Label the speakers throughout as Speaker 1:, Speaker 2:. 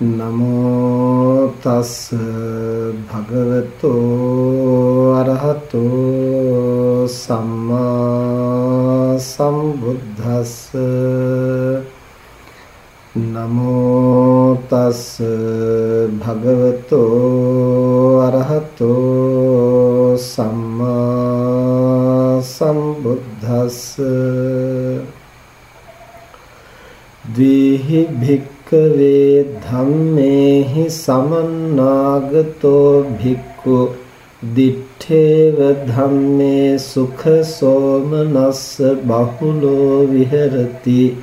Speaker 1: නමෝ තස් භගවතෝ අරහතෝ සම්මා සම්බුද්දස්ස. නමෝ තස් භගවතෝ අරහතෝ සම්මා සම්බුද්දස්ස. ද්විහි භික්ඛ භික්කවේ ධම්මේහි සමන්නාගතෝ භික්ඛු දිත්තේව ධම්මේ සුඛ සෝමනස්ස බහුලෝ විහෙරති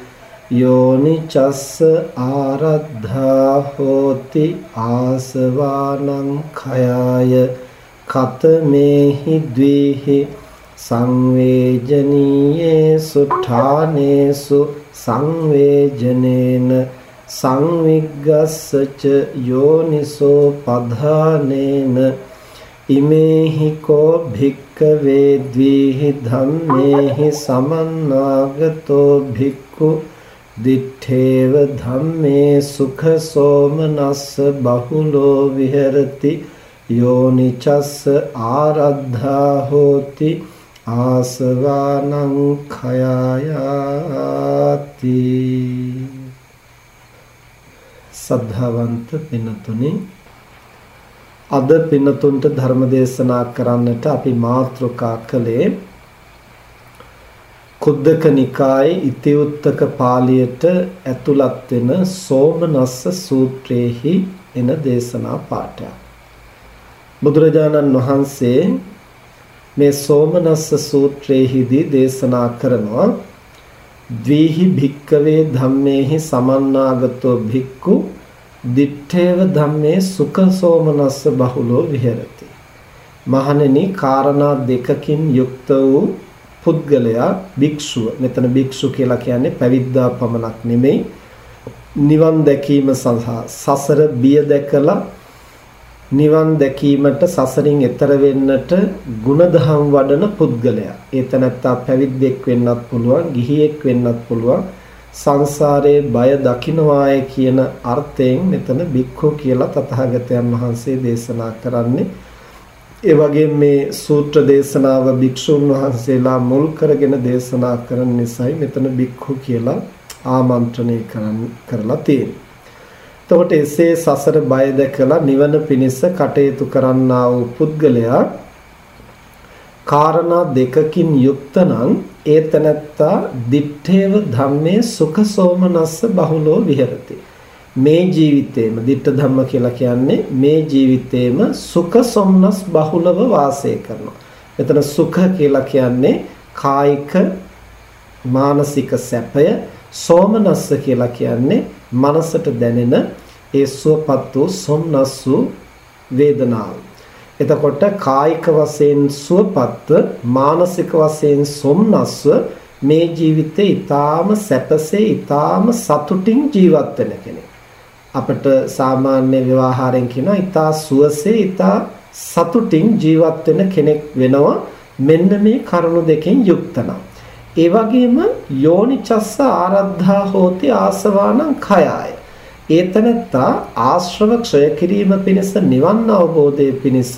Speaker 1: යෝනිචස්ස ආරද්ධා හෝති ආසවානං khයාය කතමේහි ද්වේහි සංවේජනීයේසු ඨානේසු සංවේජනේන සංවිග්ගස්සච යෝනිසෝ පධානේන ඉමේහි කෝ භික්කවේ ද්විහි ධම්මේහි සමන්නාගතෝ භික්ඛු දිත්තේව ධම්මේ සුඛ සෝමනස්ස බහුලෝ විහෙරති යෝනිචස්ස ආරද්ධා හෝති ආසවානං khයායාති සද්ධාවන්ත පින්නතුනි අද පින්නතුන්ට ධර්ම දේශනා කරන්නට අපි මාතෘකා කළේ කුද්දක නිකායේ ඉතිඋත්තක පාළියට ඇතුළත් වෙන සෝමනස්ස සූත්‍රයේහි එන දේශනා පාඩයක්. බුදුරජාණන් වහන්සේ මේ සෝමනස්ස සූත්‍රයේහිදී දේශනා කරනවා ද්වේහි භික්කවේ ධම්මේහි සමන්නාගතෝ භික්ඛු දිත්තේව ධම්මේ සුඛ සෝමනස්ස බහුලෝ විහෙරති. මහණෙනි කාරණා දෙකකින් යුක්ත වූ පුද්ගලයා භික්ෂුව. මෙතන භික්ෂු කියලා කියන්නේ පැවිද්දා පමණක් නෙමෙයි. නිවන් දැකීම සඳහා සසර බිය දැකලා නිවන් දැකීමට සසරින් එතර වෙන්නට ಗುಣධම් වඩන පුද්ගලයා. ඒ තනත්තා පැවිද්දෙක් වෙන්නත් පුළුවන්, ගිහියෙක් වෙන්නත් පුළුවන්. සංසාරයේ බය දකින්නවාය කියන අර්ථයෙන් මෙතන බික්ඛු කියලා තථාගතයන් වහන්සේ දේශනා කරන්නේ. ඒ වගේම මේ සූත්‍ර දේශනාව භික්ෂුන් වහන්සේලා මුල් කරගෙන දේශනා කරන නිසායි මෙතන බික්ඛු කියලා ආමන්ත්‍රණය කරලා තියෙන්නේ. එතකොට එසේ සසර බය දැකලා නිවන පිණිස කටයුතු කරන්නා වූ පුද්ගලයා කාරණා දෙකකින් යුක්ත නම් ඒතනත්තා දිත්තේව ධම්මේ සුඛ සෝමනස්ස බහුලෝ විහෙරති මේ ජීවිතේම ditta ධම්ම කියලා කියන්නේ මේ ජීවිතේම සුඛ සොම්නස් බහුලව වාසය කරනවා. එතන සුඛ කියලා කියන්නේ කායික මානසික සැපය සෝමනස්ස කියලා කියන්නේ මනසට දැනෙන ඒ සුවපත් වූ සොම්නස් වූ වේදනාව. එතකොට කායික වශයෙන් සුවපත්ව මානසික වශයෙන් සොම්නස්ව මේ ජීවිතේ ඊටාම සැපසේ ඊටාම සතුටින් ජීවත් වෙන කෙනෙක්. අපිට සාමාන්‍ය ව්‍යවහාරයෙන් කියනවා ඊටා සුවසේ ඊටා සතුටින් ජීවත් වෙන කෙනෙක් වෙනවා මෙන්න මේ කරුණු දෙකෙන් යුක්ත නම්. ඒ වගේම යෝනිචස්ස ආරද්ධා හෝති ආසවානං khයාය. ඒතනත්තා ආශ්‍රව ක්ෂය කිරීම පිණිස නිවන් අවබෝධයේ පිණිස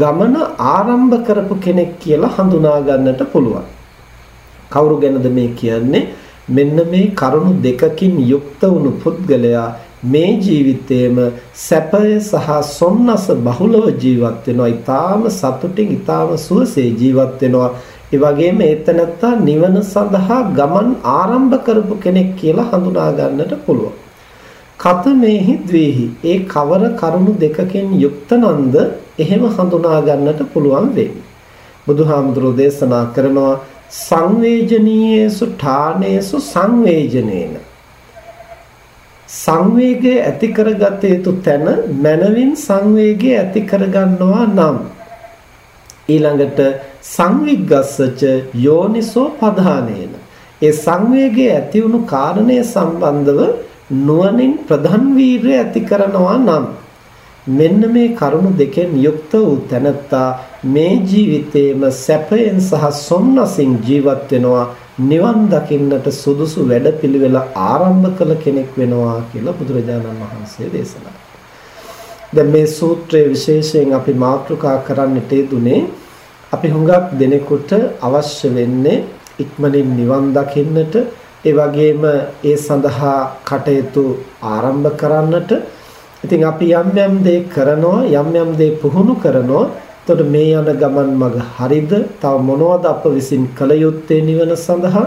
Speaker 1: ගමන ආරම්භ කරපු කෙනෙක් කියලා හඳුනා ගන්නට පුළුවන්. කවුරු ගැනද මේ කියන්නේ? මෙන්න මේ කරුණු දෙකකින් යුක්ත වුණු පුද්ගලයා මේ ජීවිතයේම සැපය සහ සොම්නස බහුලව ජීවත් වෙනවා. ඊටාම සතුටින් ඊටාම සුවසේ ජීවත් වෙනවා. ඒ වගේම ඒතනත්තා නිවන සඳහා ගමන් ආරම්භ කරපු කෙනෙක් කියලා හඳුනා ගන්නට පුළුවන්. කතමේහි ද්වේහි. ඒ කවර කරුණු දෙකකින් යුක්තනන්ද එහෙම හඳුනා ගන්නට පුළුවන් වෙන්නේ. බුදුහාමුදුරෝ දේශනා කරනවා සංවේජනීයේසු ඨානේසු සංවේජනේන. සංවේගය ඇති කරගත යුතු තැන මනවින් සංවේගය ඇති කරගන්නවා නම් ඊළඟට සංවිග්ගස්සච යෝනිසෝ පධානේන. ඒ සංවේගය ඇති වුණු කාරණය සම්බන්ධව නුවණින් ප්‍රධාන වීරය ඇති කරනවා නම් මෙන්න මේ කරුණු දෙකෙන් යුක්ත වූ තැනැත්තා මේ ජීවිතේම සැපයෙන් සහ සොම්නසින් ජීවත් වෙනවා නිවන් දකින්නට සුදුසු වැඩපිළිවෙල ආරම්භ කළ කෙනෙක් වෙනවා කියලා බුදුරජාණන් වහන්සේ දේශනා දැන් මේ සූත්‍රයේ විශේෂයෙන් අපි මාතෘකා කරන්නට යෙදුනේ අපි හුඟක් දෙනෙකුට අවශ්‍ය වෙන්නේ ඉක්මනින් නිවන් දකින්නට ඒ වගේම ඒ සඳහා කටයුතු ආරම්භ කරන්නට. ඉතින් අපි යම් යම් දේ කරනවා යම් යම් දේ පුහුණු කරනවා. එතකොට මේ යන ගමන් මඟ හරිද? තව මොනවද අප විසින් කළ යුත්තේ නිවන සඳහා?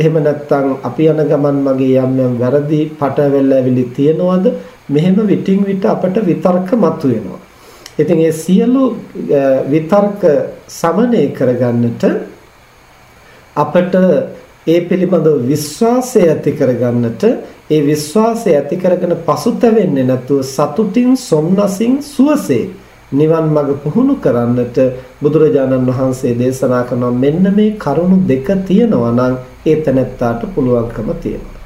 Speaker 1: එහෙම නැත්නම් අපි යන ගමන් මගේ යම් යම් වැරදි පටවැල් ඇවිලි තියනවද? මෙහෙම විටින් විට අපට විතර්ක මතුවෙනවා. ඉතින් ඒ සියලු විතර්ක සමනය කරගන්නට අපට ඒ පිළිබඳව විශ්වාසය ඇති කරගන්නට ඒ විශ්වාසය ඇති කරගෙන පසුතැවෙන්නේ නැතුව සතුටින් සොම්නසින් සුවසේ නිවන් මඟ පුහුණු කරන්නට බුදුරජාණන් වහන්සේ දේශනා කරන මෙන්න මේ කරුණු දෙක තියෙනවා නම් ඒ තැනැත්තාට පුළුවන්කම තියෙනවා.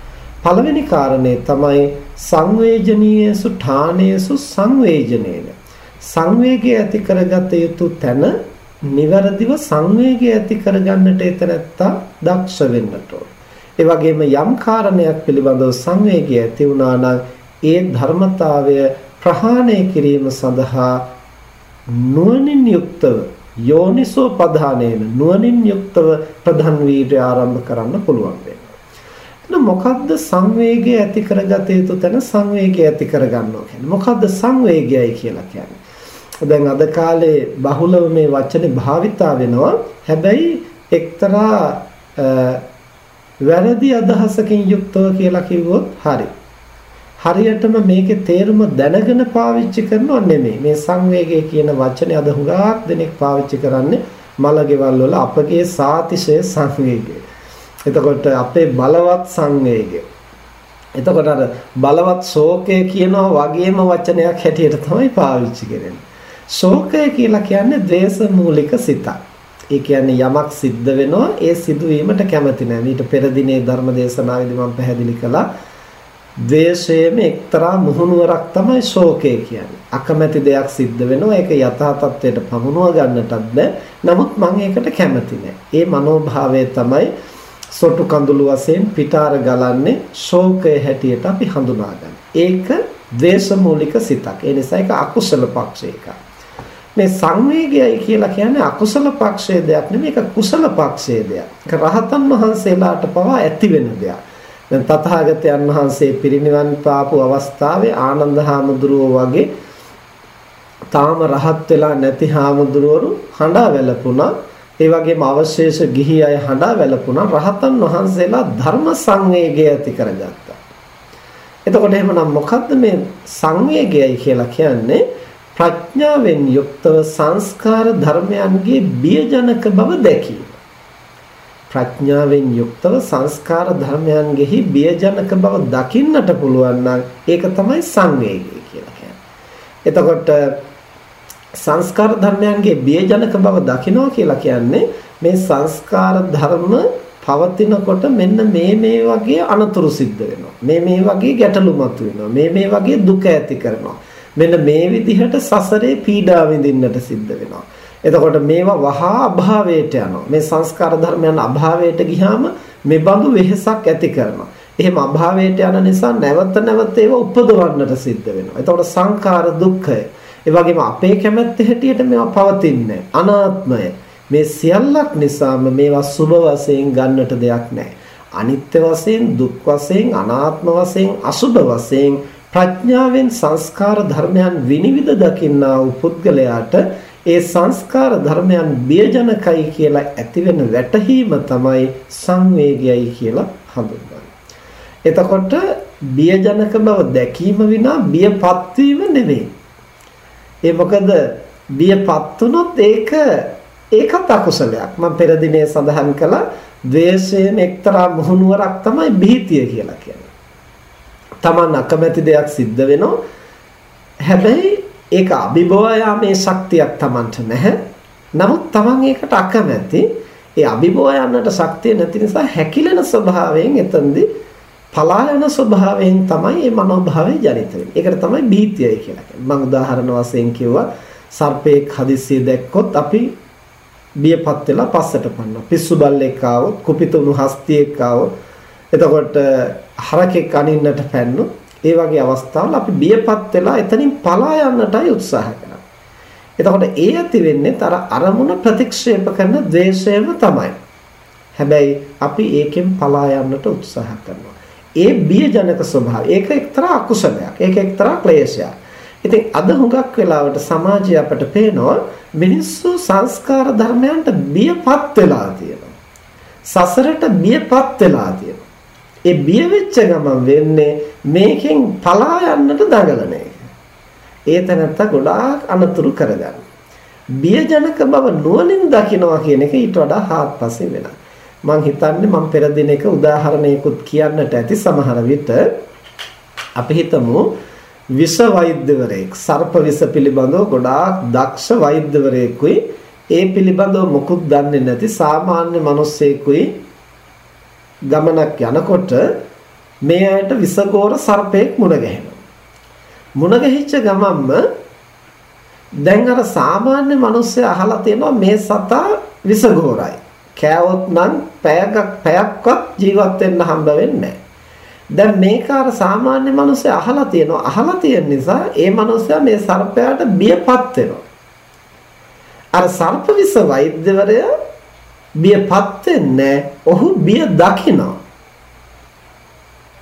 Speaker 1: පළවෙනි කාරණේ තමයි සංවේජනීයසු ඨානේසු සංවේජනේන සංවේගය ඇති කරගත යුතු තැන નિවරදිව සංවේගය ඇති කරගන්නට එතනත්තා දක්ෂ වෙන්නට ඕන. ඒ වගේම යම් කාරණයක් පිළිබඳව සංවේගය ඇති වුණා නම් ඒ ධර්මතාවය ප්‍රහාණය කිරීම සඳහා නුවණින් යුක්තව යෝනිසෝ පධානේන නුවණින් යුක්තව ප්‍රධාන වීර්ය ආරම්භ කරන්න පුළුවන් වෙනවා. මොකද්ද සංවේගය ඇති කරගත යුතු තැන සංවේගය ඇති කරගන්නවා කියන්නේ මොකද්ද සංවේගයයි කියලා කියන්නේ දැන් අද කාලේ බහුලව මේ වචනේ භාවිතා වෙනවා. හැබැයි එක්තරා වැරදි අදහසකින් යුක්තව කියලා කිව්වොත් හරි. හරියටම මේකේ තේරුම දැනගෙන පාවිච්චි කරනව නෙමෙයි. මේ සංවේගය කියන වචනේ අද හුඟක් දෙනෙක් පාවිච්චි කරන්නේ මලගෙවල් වල අපගේ සාතිශය සංවේගය. එතකොට අපේ බලවත් සංවේගය. එතකොට අර බලවත් ශෝකය කියනවා වගේම වචනයක් හැටියට තමයි පාවිච්චි කරන්නේ. ශෝකය කියලා කියන්නේ ද්වේෂ මූලික සිතක්. ඒ කියන්නේ යමක් සිද්ධ වෙනවා ඒ සිදුවීමට කැමති නැහැ. මීට පෙර දිනේ ධර්ම දේශනාවේදී මම පැහැදිලි කළා. ද්වේෂයේම එක්තරා මුහුණුවරක් තමයි ශෝකය කියන්නේ. අකමැති දෙයක් සිද්ධ වෙනවා ඒක යථා තත්ත්වයට පමුණුව ගන්නටත් බෑ. නමුත් මම ඒකට කැමති නැහැ. ඒ මනෝභාවය තමයි සොටු කඳුළු වශයෙන් පිටාර ගලන්නේ ශෝකය හැටියට අපි හඳුනාගන්නේ. ඒක ද්වේෂ මූලික සිතක්. ඒ නිසා ඒක අකුසල පක්ෂයක. මේ සංවේගයයි කියලා කියන්නේ අකුසල පක්ෂයේ දෙයක් නෙමෙයි ඒක කුසල පක්ෂයේ දෙයක්. ඒක රහතන් වහන්සේලාට පවා ඇති වෙන දෙයක්. දැන් තථාගතයන් වහන්සේ පිරිනිවන් පාපු අවස්ථාවේ ආනන්ද හාමුදුරුවෝ වගේ තාම රහත් වෙලා නැති හාමුදුරුවරු හඬා වැළපුණා. ඒ වගේම අවශේෂ ගිහි අය හඬා වැළපුණා. රහතන් වහන්සේලා ධර්ම සංවේගය ඇති කරගත්තා. එතකොට එහෙමනම් මොකද්ද මේ සංවේගයයි කියලා කියන්නේ? ප්‍රඥාවෙන් යුක්තව සංස්කාර ධර්මයන්ගේ බියජනක බව දැකීම. ප්‍රඥාවෙන් යුක්තව සංස්කාර ධර්මයන්ගෙහි බියජනක බව දකින්නට පුළුවන් නම් ඒක තමයි සංවේගය කියලා කියන්නේ. එතකොට සංස්කාර ධර්මයන්ගේ බියජනක බව දකිනවා කියලා කියන්නේ මේ සංස්කාර ධර්ම පවතිනකොට මෙන්න මේ මේ වගේ අනතුරු සිද්ධ වෙනවා. මේ මේ වගේ ගැටලු මතුවෙනවා. මේ මේ වගේ දුක ඇති කරනවා. මෙන්න මේ විදිහට සසරේ පීඩා විඳින්නට සිද්ධ වෙනවා. එතකොට මේවා වහා අභාවයට යනවා. මේ සංස්කාර ධර්මයන් අභාවයට ගියාම මේ බඳු වෙහෙසක් ඇති කරනවා. එහෙම අභාවයට යන නිසා නැවත නැවත ඒවා උපදවන්නට සිද්ධ වෙනවා. එතකොට සංඛාර දුක්ඛය. ඒ වගේම අපේ කැමැත්ත හැටියට මේවා පවතින්නේ අනාත්මය. මේ සියල්ලක් නිසාම මේවා සුභ වශයෙන් ගන්නට දෙයක් නැහැ. අනිත්‍ය වශයෙන්, දුක් වශයෙන්, අනාත්ම වශයෙන්, අසුභ වශයෙන් ප්‍රඥාවෙන් සංස්කාර ධර්මයන් විනිවිද දකින්නා වූ පුද්ගලයාට ඒ සංස්කාර ධර්මයන් බියජනකයි කියලා ඇතිවෙන වැටහීම තමයි සංවේගයයි කියලා හඳුන්වන්නේ. එතකොට බියජනක බව දැකීම විනා බියපත් වීම නෙවෙයි. ඒ මොකද බියපත් වුනොත් ඒක ඒකත් අකුසලයක්. මම පෙර දිනේ සඳහන් කළා ද්වේෂයෙන් එක්තරා මුහුණුවරක් තමයි බීතිය කියලා කියන්නේ. Taman අකමැති දෙයක් සිද්ධ වෙනවා. හැබැයි ඒක අභිභව යාමේ ශක්තියක් Tamanට නැහැ. නමුත් Taman ඒකට අකමැති. ඒ අභිභව යන්නට ශක්තිය නැති නිසා හැකිලෙන ස්වභාවයෙන් එතෙන්දී පලා යන ස්වභාවයෙන් තමයි මේ මනෝභාවය ජනිත වෙන්නේ. ඒකට තමයි බීතියයි කියලා කියන්නේ. මම උදාහරණ වශයෙන් කිව්වා සර්පෙක් හදිස්සිය දැක්කොත් අපි බියපත් වෙලා පස්සට පන්නවා. පිස්සු බල්ලෙක් ආවොත්, කුපිතුණු හස්තියෙක් ආවොත්, එතකොට හරකෙක් අනින්නට පැන්නොත්, ඒ වගේ අවස්ථාවල අපි බියපත් වෙලා එතනින් පලා යන්නටයි උත්සාහ කරන්නේ. එතකොට ඒ ඇති වෙන්නේ අර අරමුණ ප්‍රතික්ෂේප කරන ද්වේෂයම තමයි. හැබැයි අපි ඒකෙන් පලා යන්නට උත්සාහ කරනවා. ඒ බියජනක ස්වභාවය. ඒක එක්තරා අකුසලයක්. ඒක එක්තරා ක්ලේශයක්. ඉතින් අද හුඟක් වෙලාවට සමාජය අපට පේනවා මිනිස්සු සංස්කාර ධර්මයන්ට බියපත් වෙලා තියෙනවා. සසරට බියපත් වෙලා තියෙනවා. ඒ බිය වෙච්ච ගමන් වෙන්නේ මේකෙන් පලා යන්නට දඟලන එක. ඒ තැනත්ත ගොඩාක් අනතුරු කරගන්න. බියජනක බව නුවණින් දකිනවා කියන එක ඊට වඩා හාත්පසින් වෙනවා. මං හිතන්නේ මම පෙර දිනක උදාහරණයකුත් කියන්නට ඇති සමහර විට අපි හිතමු විෂ වෛද්‍යවරයෙක් සර්ප විෂ පිළිබඳව ගොඩාක් දක්ෂ වෛද්‍යවරයෙකුයි ඒ පිළිබඳව මොකුත් දන්නේ නැති සාමාන්‍ය මිනිස්සෙකුයි ගමනක් යනකොට මේ අයට විසගෝර සර්පෙක් මුණ ගැහෙනවා. මුණ ගැහිච්ච ගමන්ම දැන් අර සාමාන්‍ය මිනිස්සු අහලා තියෙනවා මේ සතා විසගෝරයි. කෑවොත් නම් පැයක් පැයක්වත් ජීවත් වෙන්න හම්බ වෙන්නේ නැහැ. දැන් මේක අර සාමාන්‍ය මිනිස්සු අහලා තියෙනවා. අහලා තියෙන නිසා ඒ මිනිස්සයා මේ සර්පයාට බියපත් වෙනවා. අර සර්ප විස වෛද්‍යවරයා බියපත් වෙන්නේ ඔහු බිය දකිනවා.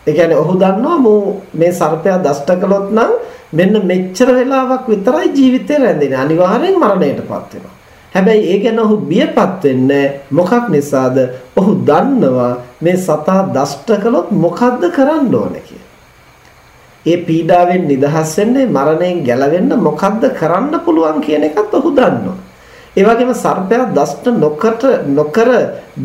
Speaker 1: ඒ කියන්නේ ඔහු දන්නවා මෝ මේ සර්පයා දෂ්ට කළොත් නම් මෙන්න මෙච්චර වෙලාවක් විතරයි ජීවිතේ රැඳෙන්නේ. අනිවාර්යෙන් මරණයටපත් වෙනවා. හැබැයි ඒ ගැන ඔහු බියපත් වෙන්නේ මොකක් නිසාද? ඔහු දන්නවා මේ සතා දෂ්ට කළොත් මොකද්ද කරන්න ඕනේ ඒ පීඩාවෙන් නිදහස් වෙන්නේ මරණයෙන් ගැලවෙන්න මොකද්ද කරන්න පුළුවන් කියන එකත් ඔහු දන්නවා. ඒ වගේම සර්පයා දෂ්ට නොකර නොකර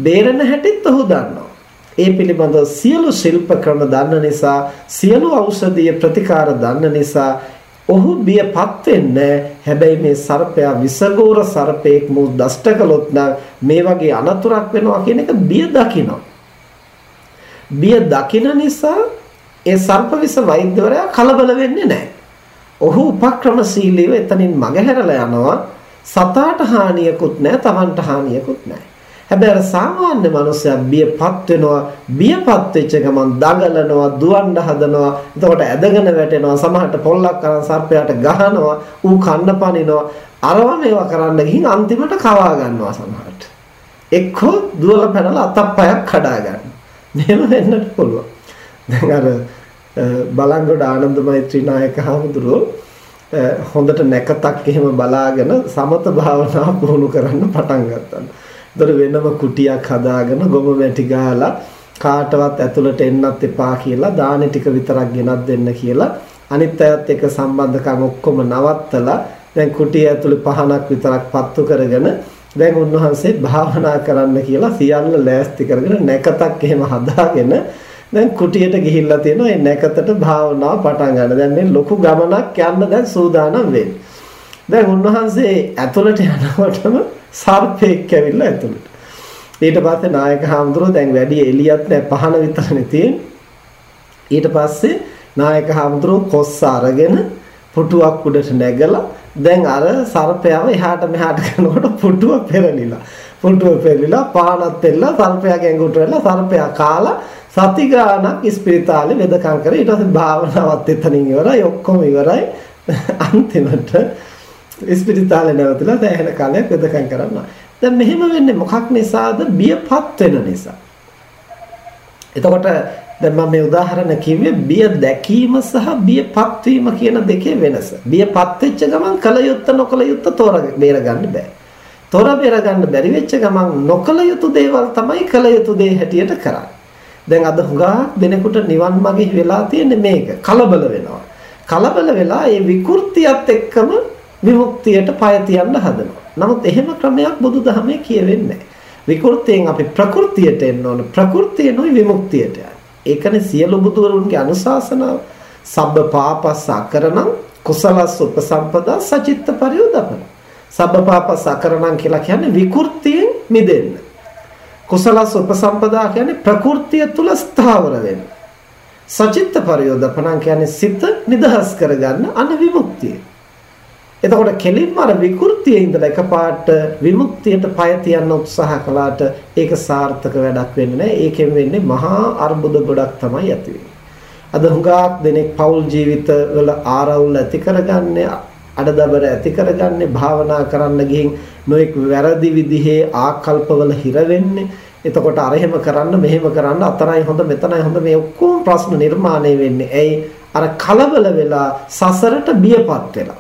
Speaker 1: බේරෙන හැටිත් ඔහු දන්නවා. ඒ පිළිබඳව සියලු ශිල්ප ක්‍රම දන්න නිසා සියලු ඖෂධීය ප්‍රතිකාර දන්න නිසා ඔහු බියපත් වෙන්නේ හැබැයි මේ සර්පයා විසගෝර සර්පෙක් මු දෂ්ට කළොත් මේ වගේ අනතුරක් වෙනවා කියන එක බිය දකිනවා. බිය දකින නිසා ඒ සර්ප විස වෛද්‍යවරයා කලබල වෙන්නේ නැහැ. ඔහු උපක්‍රමශීලීව එතනින් මගහැරලා යනවා. සතාට හානියකුත් නැහැ, Tamanට හානියකුත් නැහැ. හැබැයි අර සාමාන්‍ය මනුස්සයා බියපත් වෙනවා බියපත් වෙච්ච ගමන් දඟලනවා දුවන්න හදනවා එතකොට ඇදගෙන වැටෙනවා සමහරට පොල්ලක් කරන් සර්පයාට ගහනවා ඌ කන්න පනිනවා. අරව මේවා කරන්න ගිහින් අන්තිමට කවා ගන්නවා සමහරට. එක්කෝ දුවල පැනලා අතප්පයක් කඩා ගන්න. මෙහෙම වෙන්නත් පුළුවන්. දැන් අර බලංගොඩ ආනන්ද මෛත්‍රී නායක හමුදුරෝ හොඳට නැකතක් එහෙම බලාගෙන සමත භාවනාව පුහුණු කරන්න පටන් ගත්තා. ඒතර වෙනම කුටියක් හදාගෙන ගොම මැටි ගහලා කාටවත් ඇතුළට එන්නත් එපා කියලා දානි ටික විතරක් ගෙනත් දෙන්න කියලා අනිත් අයත් එක්ක සම්බන්ධකම් ඔක්කොම නවත්තලා දැන් කුටිය ඇතුළේ පහනක් විතරක් පත්තු කරගෙන දැන් උන්වහන්සේ භාවනා කරන්න කියලා සියල්ල ලෑස්ති කරගෙන නැකතක් එහෙම හදාගෙන දැන් කුටියට ගිහිල්ලා තියෙනවා ඒ නැකතට භාවනාව පටන් ගන්න. දැන් මේ ලොකු ගමනක් යන්න දැන් සූදානම් වෙන්නේ. දැන් උන්වහන්සේ ඇතුළට යනකොටම සර්පෙක් ඇවිල්ලා ඇතුළට. ඊට පස්සේ නායක හාමුදුරුවෝ දැන් වැඩි එළියක් නැහැ පහන විතරනේ තියෙන්නේ. ඊට පස්සේ නායක හාමුදුරුවෝ කොස්ස අරගෙන පුටුවක් උඩට නැගලා දැන් අර සර්පයාව එහාට මෙහාට කරනකොට පුටුව පෙරලිලා. පුටුව පෙරලිලා පානත් එල්ල සර්පයාගේ ඇඟට වෙලා සර්පයා කාලා සති ගානක් ස්පිරිතාලේ වෙදකම් කරේ ඊට පස්සේ භාවනාවත් එතනින් ඉවරයි ඔක්කොම ඉවරයි අන්තිමට ඉස්පිරිතාලේ නැවතලා දැහැන කාලයක් වෙදකම් කරනවා. දැන් මෙහෙම වෙන්නේ මොකක් නිසාද? බියපත් වෙන නිසා. එතකොට දැන් මම මේ උදාහරණ කිව්වේ බිය දැකීම සහ බියපත් වීම කියන දෙකේ වෙනස. බියපත් වෙච්ච ගමන් කල යුත්ත නොකල යුත්ත තෝර බේර ගන්න බෑ. තොර බේර ගන්න බැරි වෙච්ච ගමන් නොකල යුතු දේවල් තමයි කල යුතු දේ හැටියට කරන්නේ. දැන් අද හුඟා දෙනෙකුට නිවන් මාගේ වෙලා තියෙන්නේ මේක. කලබල වෙනවා. කලබල වෙලා ඒ විකෘතියත් එක්කම විමුක්තියට පය තියන්න හදනවා. නමුත් එහෙම ක්‍රමයක් බුදුදහමේ කියවෙන්නේ නැහැ. විකෘතියෙන් අපි ප්‍රകൃතියට එන්න ඕන. ප්‍රകൃතියනොයි විමුක්තියට යන්නේ. ඒකනේ සියලු බුදුවරුන්ගේ අනුශාසනාව. සබ්බ පාපස්ස අකරණං කුසලස්ස උපසම්පදා සචිත්ත පරියෝදපන. සබ්බ පාපස්ස අකරණං කියලා කියන්නේ විකෘතියෙන් මිදෙන්න. කුසලස්ස උපසම්පදා කියන්නේ ප්‍රകൃතිය තුල ස්ථාවර වෙන්න. සචිත්ත පරියෝදපනං කියන්නේ සිත නිදහස් කරගන්න අන විමුක්තිය. එතකොට කෙලින්ම අර විකෘතියේ ඉඳලා එකපාරට විමුක්තියට පය තියන්න උත්සාහ කළාට ඒක සාර්ථක වැඩක් වෙන්නේ නැහැ. ඒකෙන් වෙන්නේ මහා අර්බුද ගොඩක් තමයි ඇති අද හුඟක් දෙනෙක් පෞල් ජීවිතවල ආරවුල් ඇති කරගන්නේ අඩදබර ඇති කරගන්නේ භාවනා කරන්න ගිහින් නොඑක් වැරදි විදිහේ ආකල්පවල හිර වෙන්නේ. එතකොට අර එහෙම කරන්න මෙහෙම කරන්න අතරයි හොඳ මෙතනයි හොඳ මේ ඔක්කොම ප්‍රශ්න නිර්මාණය වෙන්නේ. ඇයි? අර කලබල වෙලා සසරට බියපත් වෙලා.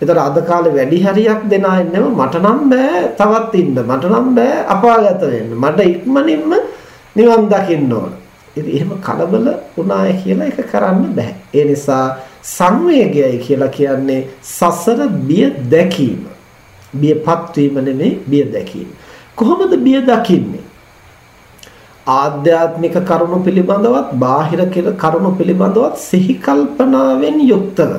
Speaker 1: ඒතර අද කාලේ වැඩි හරියක් දෙනා ඉන්නව මට නම් බෑ තවත් ඉන්න මට නම් බෑ අපාගත වෙන්න මට ඉක්මනින්ම නිවන් දකින්න ඕන. ඉතින් එහෙම කලබල වුණාය කියලා ඒක කරන්න බෑ. ඒ නිසා සංවේගයයි කියලා කියන්නේ සසර බිය දැකීම. බියපත් වීම නෙමෙයි බිය දැකීම. කොහොමද බිය දකින්නේ? ආධ්‍යාත්මික කරුණු පිළිබඳවත් බාහිර කරුණු පිළිබඳවත් සිහි කල්පනාවෙන් යුක්තව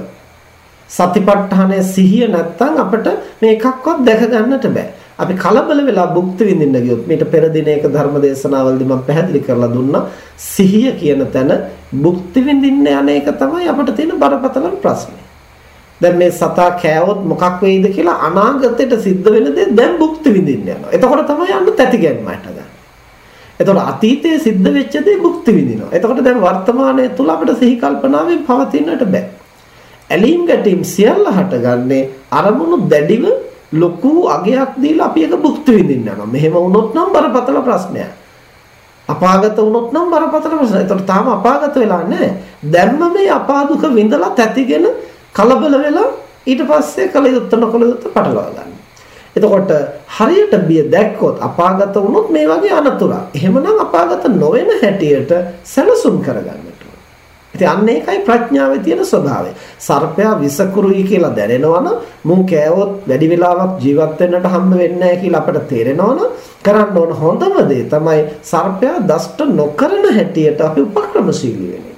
Speaker 1: සතිපට්ඨානය සිහිය නැත්තම් අපිට මේ එකක්වත් දැක ගන්නට බෑ. අපි කලබල වෙලා භුක්ති විඳින්න ගියොත් මේට පෙර දිනයක ධර්ම දේශනාවලදී මම පැහැදිලි කරලා දුන්නා සිහිය කියන තැන භුක්ති විඳින්න යන එක තමයි අපිට තියෙන බරපතලම ප්‍රශ්නේ. දැන් මේ සතා කෑවොත් මොකක් වෙයිද කියලා අනාගතයට සිද්ධ වෙන දේ දැන් භුක්ති විඳින්න යනවා. එතකොට තමයි යන්න තැති ගැනීමට ගන්න. එතකොට අතීතයේ සිද්ධ වෙච්ච දේ භුක්ති විඳිනවා. එතකොට දැන් වර්තමානයේ තුල අපිට සිහි කල්පනාවෙන් පවතින්නට බෑ. ඇලීම් ගැටීම් සියල්ල හටගන්නේ අරමුණු දැඩිව ලොකු අගයක් දීලා අපි එක භුක්ති විඳින්න යනවා. මෙහෙම වුණොත් නම් බරපතල ප්‍රශ්නයක්. අපාගත වුණොත් නම් බරපතල ප්‍රශ්නයක්. ඒතකොට තාම අපාගත වෙලා නැහැ. දැන්ම මේ අපාදුක විඳලා තැතිගෙන කලබල වෙලා ඊට පස්සේ කල යුත්තේ නොකල යුත්තේ පටලවා ගන්න. එතකොට හරියට බිය දැක්කොත් අපාගත වුණොත් මේ වගේ අනතුරක්. එහෙමනම් අපාගත නොවන හැටියට සැලසුම් කරගන්න. ඉතින් අන්න ඒකයි ප්‍රඥාවේ තියෙන ස්වභාවය. සර්පයා විසකුරුයි කියලා දැනෙනවනම් මුන් කෑවොත් වැඩි වෙලාවක් ජීවත් වෙන්නට හම්බ වෙන්නේ නැහැ කියලා අපට තේරෙනවනම් කරන්න ඕන හොඳම දේ තමයි සර්පයා දෂ්ට නොකරන හැටියට අපි උපක්‍රමශීලී වෙන්නේ.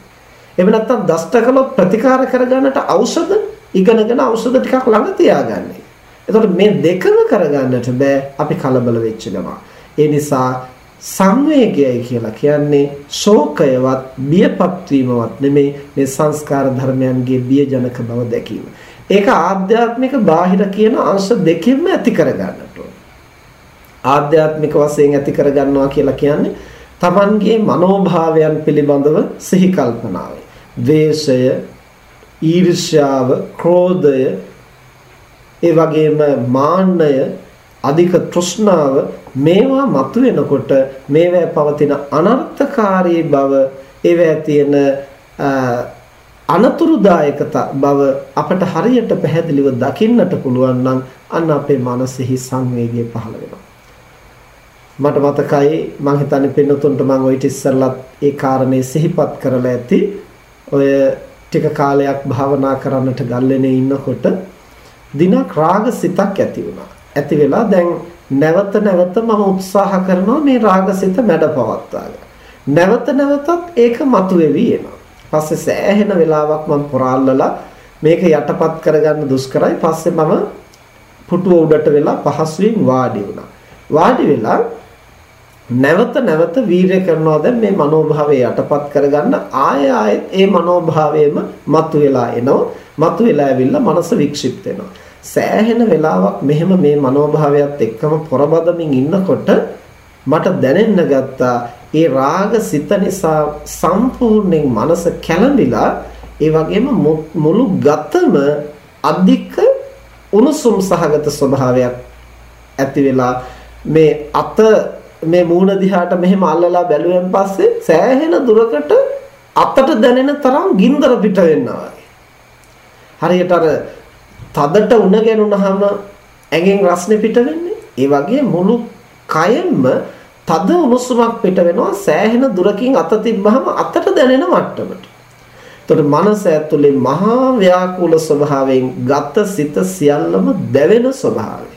Speaker 1: එහෙම නැත්නම් දෂ්ට කළොත් ප්‍රතිකාර කරගන්නට ඖෂධ ඉගෙනගෙන ඖෂධ ටිකක් ළඟ තියාගන්නේ. එතකොට මේ දෙකම කරගන්නට බෑ අපි කලබල වෙච්ච ගමන්. ඒ නිසා සංවේගයයි කියලා කියන්නේ ශෝකයවත් බියපත් වීමවත් නෙමෙයි මේ සංස්කාර ධර්මයන්ගේ බියජනක බව දැකීම. ඒක ආධ්‍යාත්මික බාහිර කියන අංශ දෙකෙන්ම ඇති කරගන්නට ඕන. ආධ්‍යාත්මික වශයෙන් ඇති කරගන්නවා කියලා කියන්නේ Tamanගේ මනෝභාවයන් පිළිබඳව සිහි කල්පනාවයි. ද්වේෂය, ඊර්ෂ්‍යාව, ක්‍රෝධය, ඒ වගේම මාන්නය, අධික තෘෂ්ණාව මේවා මතුවෙනකොට මේවා පවතින අනර්ථකාරී බව ඒවා තියෙන අනතුරුදායකත බව අපට හරියට පැහැදිලිව දකින්නට පුළුවන් නම් අන්න අපේ මනසෙහි සංවේගය පහළ වෙනවා. මට මතකයි මම හිතන්නේ පින්නතුන්ට මම ඔය ඉස්සරලත් ඒ කාරණේ සිහිපත් කරලා ඇති. ඔය ටික කාලයක් භාවනා කරන්නට ගල්ලෙනේ ඉන්නකොට දිනක් රාග සිතක් ඇති වුණා. ඇති වෙලා දැන් නැවත නැවත මම උත්සාහ කරනවා මේ රාගසිත මැඩපවත්වා නැවත නැවතත් ඒක මතුවේවි එනවා. පස්සේ සෑහෙන වෙලාවක් මම පොරාල්ලලා මේක යටපත් කරගන්න දුෂ්කරයි. පස්සේ මම පුටුව උඩට වෙලා පහසුවෙන් වාඩි වුණා. වාඩි වෙලා නැවත නැවත වීරය කරනවා දැන් මේ මනෝභාවය යටපත් කරගන්න ආය ආයෙත් ඒ මනෝභාවයම මතුවලා එනවා. මතුවලා ඇවිල්ලා මනස වික්ෂිප්ත වෙනවා. සෑහෙන වෙලාවක් මෙහෙම මේ මනෝභාවයත් එක්කම පොරබදමින් ඉන්නකොට මට දැනෙන්න ගත්තා ඒ රාග සිත නිසා සම්පූර්ණයෙන් මනස කැළඹිලා ඒ වගේම මුළු ගතම අධික උණුසුම් සහගත ස්වභාවයක් ඇති වෙලා මේ අත මේ මූණ දිහාට මෙහෙම අල්ලලා බැලුවෙන් පස්සේ සෑහෙන දුරකට අතට දැනෙන තරම් ගින්දර පිට වෙනවා හරියට අර තදට උණ ගැනුනහම ඇඟෙන් රස්නේ පිට වෙන්නේ. ඒ වගේ මුළු කයෙන්ම තද උණුසුමක් පිට වෙනවා සෑහෙන දුරකින් අත තිබ්බහම අතට දැනෙන මට්ටමට. එතකොට මනස ඇතුලේ මහා ව්‍යාකූල ස්වභාවයෙන් ගත සිත සියල්ලම දැවෙන ස්වභාවය.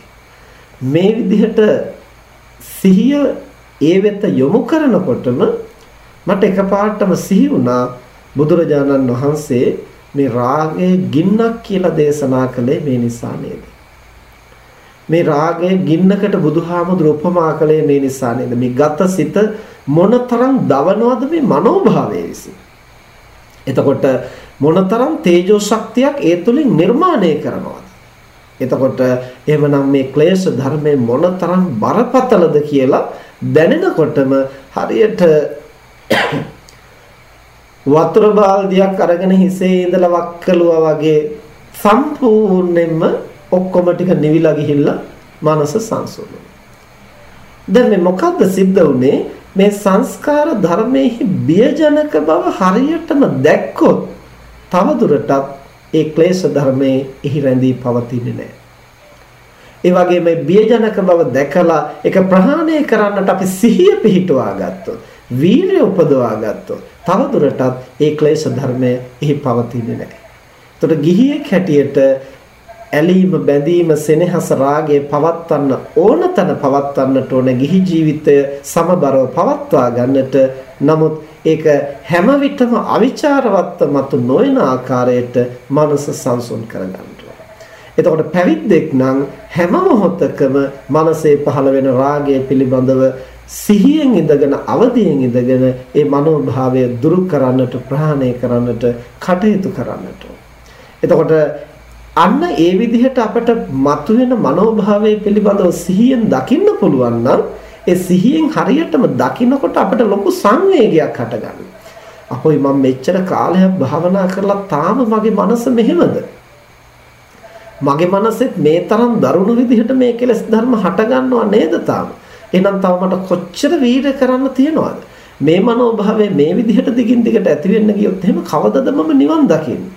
Speaker 1: මේ විදිහට සිහිය ඒ වෙත යොමු කරනකොටම මට එකපාරටම සිහි වුණා බුදුරජාණන් වහන්සේ මේ රාගයේ ගින්නක් කියලා දේශනා කළේ මේ නිසා නේද? මේ රාගයේ ගින්නකට බුදුහාමුදුර උපමා කළේ මේ නිසා නේද? මේ ගත සිත මොනතරම් දවනවද මේ මනෝභාවයේ විසින්. එතකොට මොනතරම් තේජෝ ශක්තියක් ඒ තුලින් නිර්මාණය කරනවද? එතකොට එහෙමනම් මේ ක්ලේශ ධර්මයේ මොනතරම් බරපතලද කියලා දැනෙනකොටම හරියට වතුර බාල්දියක් අරගෙන හිසේ ඉඳලා වක්කලුවා වගේ සම්පූර්ණයෙන්ම ඔක්කොම ටික නිවිලා ගිහිල්ලා මනස සංසුන්වනවා. දැන් මේ මොකද්ද සිද්ධ වුනේ? මේ සංස්කාර ධර්මයේ බියජනක බව හරියටම දැක්කොත් තවදුරටත් ඒ ක්ලේශ ධර්මයේ එහි රැඳී පවතින්නේ නැහැ. ඒ වගේම බියජනක බව දැකලා ඒක ප්‍රහාණය කරන්නට අපි සිහිය පිහිටුවා ගත්තොත්, වීරිය උපදවා ගත්තොත් තවදුරටත් ඒ ක්ලේශ ධර්මය එහි පවතින්නේ නැහැ. එතකොට ගිහියෙක් හැටියට ඇලීම බැඳීම සෙනෙහස රාගය පවත්වන්න ඕනතන පවත්වන්නට ඕන ගිහි ජීවිතය සමබරව පවත්වා ගන්නට නමුත් ඒක හැම විටම අවිචාරවත් මතු නොවන ආකාරයට මනස සංසුන් කරගන්න එතකොට පැවිද්දෙක් නම් හැම මොහොතකම මනසේ පහළ වෙන රාගය පිළිබඳව සිහියෙන් ඉඳගෙන අවදියෙන් ඉඳගෙන ඒ මනෝභාවය දුරු කරන්නට ප්‍රහාණය කරන්නට කටයුතු කරන්නට. එතකොට අන්න ඒ විදිහට අපට මතුවෙන මනෝභාවය පිළිබඳව සිහියෙන් දකින්න පුළුවන් නම් ඒ සිහියෙන් හරියටම දකිනකොට අපට ලොකු සංවේගයක් හටගන්නවා. අපොයි මම මෙච්චර කාලයක් භාවනා කරලා තාම මගේ මනස මෙහෙමද? මගේ මනසෙත් මේ තරම් දරුණු විදිහට මේ කෙලෙස් ධර්ම හටගන්නව නේද තාම? එහෙනම් තව මට කොච්චර වීර කරන්න තියනවද? මේ මනෝභාවය මේ විදිහට දිගින් දිගට ඇති වෙන්න ගියොත් එහෙම කවදද මම නිවන් දකින්නේ?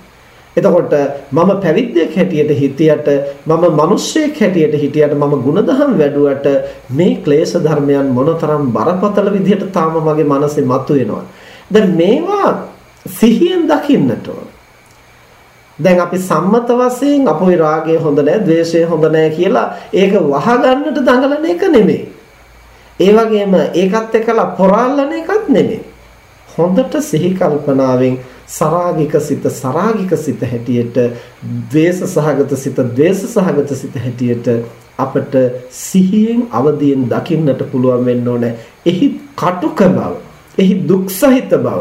Speaker 1: එතකොට මම පැවිද්දෙක් හැටියට හිටියට මම මිනිස්සෙක් හැටියට හිටියට මම ಗುಣධම් වැඩුවට මේ ක්ලේශ ධර්මයන් මොනතරම් බරපතල විදිහට තාම මගේ මනසේ මතුවෙනවා. දැන් මේවා සිහියෙන් දකින්නට ඕන. දැන් අපි සම්මත වශයෙන් අපොයි රාගය හොඳ නැහැ, ద్వේෂය හොඳ නැහැ කියලා ඒක වහගන්නට දඟලන එක නෙමෙයි. ඒ වගේම ඒකත් එක්කලා පොරාලන එකත් නෙමෙයි. හොඳට සිහි කල්පනාවෙන් සරාගික සිත සරාගික සිත හැටියට ද්වේෂ සහගත සිත ද්වේෂ සහගත සිත හැටියට අපට සිහියෙන් අවදියෙන් දකින්නට පුළුවන් වෙන්න ඕනේ. එහි කටුක බව, එහි දුක් සහිත බව.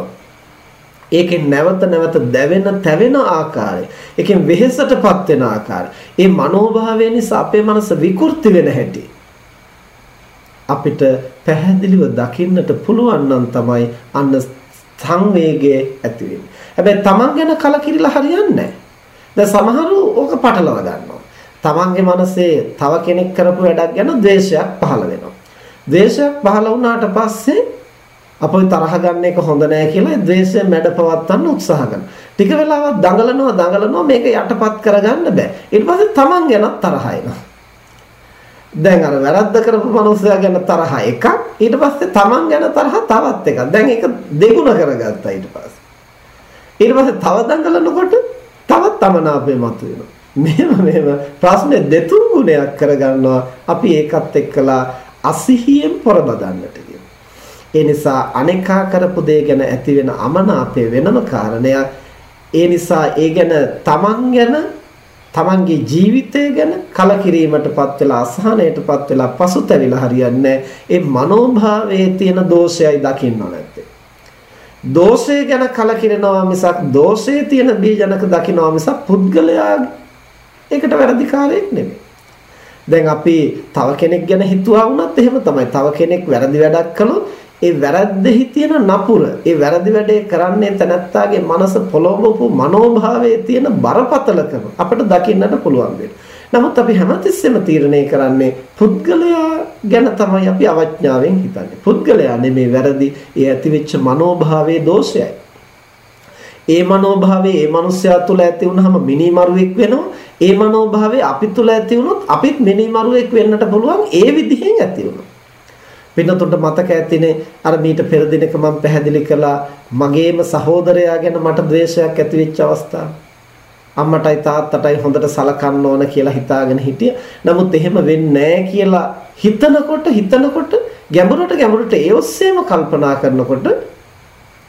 Speaker 1: ඒකෙන් නැවත නැවත දැවෙන තැවෙන ආකාරය, ඒකෙන් වෙහෙසටපත් වෙන ආකාරය, ඒ මනෝභාවය නිසා අපේ මනස විකෘති වෙන හැටි අපිට පැහැදිලිව දකින්නට පුළුවන් නම් තමයි අන්න සංවේගය ඇති වෙන්නේ. හැබැයි Taman ගැන කලකිරිලා හරියන්නේ නැහැ. දැන් සමහරු ඕක පටලව ගන්නවා. Tamanගේ මනසේ තව කෙනෙක් කරපු වැඩක් ගැන ද්වේෂයක් පහළ වෙනවා. ද්වේෂයක් පහළ වුණාට පස්සේ අපොයි තරහ ගන්න එක හොඳ නෑ කියලා ද්වේෂය මැඩ පවත්වන්න උත්සාහ කරනවා. ටික වෙලාවක් දඟලනවා දඟලනවා මේක යටපත් කරගන්න බෑ. ඊට පස්සේ Taman ගැනත් තරහ එනවා. දැන් අර වැරද්ද කරපු මනුස්සයා ගැන තරහ එකක් ඊට පස්සේ Taman ගැන තරහ තවත් එකක්. දැන් ඒක දෙගුණ කරගත්තා ඊට පස්සේ. ඊට පස්සේ තව දඟලනකොට තවත් තමනාපේ මතුවෙනවා. මෙහෙම මෙහෙම ප්‍රශ්නේ දෙතුන් ගුණයක් කරගන්නවා අපි ඒකත් එක්කලා අසිහියෙන් පොරබදන්නට ඒ නිසා අනේකා කරපු දේ ගැන ඇති වෙන අමනාපය වෙනම කාරණයක්. ඒ නිසා ඒ ගැන තමන් ගැන තමන්ගේ ජීවිතය ගැන කලකිරීමටපත් වෙලා අසහනයටපත් වෙලා පසුතැවිලා හරියන්නේ ඒ මනෝභාවයේ තියෙන දෝෂයයි දකින්න නැත්තේ. දෝෂය ගැන කලකිරෙනවා මිසක් දෝෂයේ තියෙන බීජනක දකින්නවා මිසක් පුද්ගලයා ඒකට වැරදිකාරයෙක් නෙමෙයි. දැන් අපි තව කෙනෙක් ගැන හිතුවා වුණත් එහෙම තමයි. තව කෙනෙක් වැරදි වැඩක් කළොත් ඒ වැරද්දෙහි තියෙන නපුර, ඒ වැරදි වැඩේ කරන්නේ තැනැත්තාගේ මනස පොළොවපු මනෝභාවයේ තියෙන බරපතලකම අපිට දකින්නට පුළුවන් නමුත් අපි හැමතිස්සෙම තීරණය කරන්නේ පුද්ගලයා ගැන තමයි අපි අවඥාවෙන් හිතන්නේ. පුද්ගලයා නෙමේ වැරදි. ඒ ඇතිවෙච්ච මනෝභාවයේ දෝෂයයි. ඒ මනෝභාවය ඒ මනුස්සයා තුළ ඇති වුනහම මිනිමරුවෙක් වෙනවා. ඒ මනෝභාවය අපි තුළ ඇති වුණොත් අපිත් මිනිමරුවෙක් වෙන්නට පුළුවන් ඒ විදිහෙන් ඇති වුණා. පින්නතුන්ට මතක ඇතිනේ අර මීට පෙර දිනක මම පැහැදිලි කළා මගේම සහෝදරයා ගැන මට ද්වේෂයක් ඇති වෙච්ච අවස්ථාව. අම්මටයි තාත්තටයි හොඳට සලකන්න ඕන කියලා හිතාගෙන හිටිය. නමුත් එහෙම වෙන්නේ කියලා හිතනකොට හිතනකොට ගැඹුරට ගැඹුරට ඒ ඔස්සේම කල්පනා කරනකොට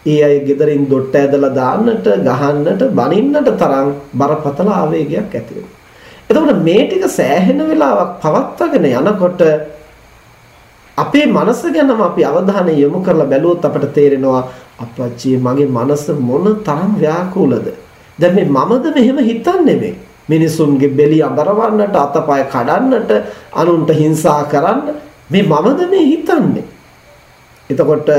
Speaker 1: ඒ අය gederin දොට්ට ඇදලා දාන්නට, ගහන්නට, බනින්නට තරම් බරපතල ආවේගයක් ඇති වෙනවා. එතකොට මේ ටික සෑහෙන වෙලාවක් පවත්වාගෙන යනකොට අපේ මනස ගැනම අපි අවධානය යොමු කරලා බැලුවොත් අපට තේරෙනවා අප්පච්චි මගේ මනස මොන තරම් ව්‍යාකූලද? දැන් මේ මමද මෙහෙම හිතන්නේ මේ? මිනිසුන්ගේ බෙලි අඳරවන්නට අතපය කඩන්නට අනුන්ට හිංසා කරන්න මේ මමද මේ හිතන්නේ? එතකොට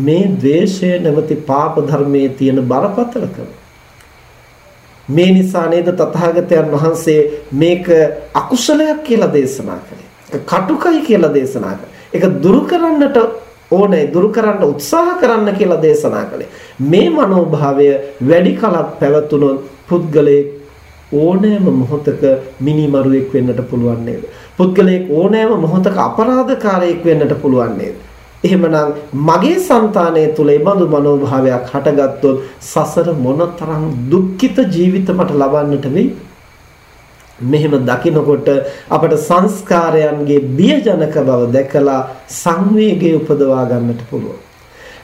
Speaker 1: මේ ද්වේෂය නැමැති පාප ධර්මයේ තියෙන බරපතලකම. මේ නිසා නේද තථාගතයන් වහන්සේ මේක අකුසලයක් කියලා දේශනා කළේ. කටුකයි කියලා දේශනා කළේ. ඒක දුරු කරන්නට ඕනේ දුරු කරන්න උත්සාහ කරන්න කියලා දේශනා කළේ. මේ මනෝභාවය වැඩි කලක් පැවතුනොත් පුද්ගලයෙක් ඕනෑම මොහොතක මිනිමරුවෙක් වෙන්නට පුළුවන් නේද? පුද්ගලයෙක් ඕනෑම මොහොතක අපරාධකාරයෙක් වෙන්නට පුළුවන් නේද? එහෙමනම් මගේ సంతානය තුල ඉබඳු මනෝභාවයක් හටගත්තොත් සසර මොනතරම් දුක්ඛිත ජීවිත මට ලබන්නට වෙයි? මෙහෙම දකිනකොට අපට සංස්කාරයන්ගේ බියජනක බව දැකලා සංවේගය උපදවා ගන්නට පුළුවන්.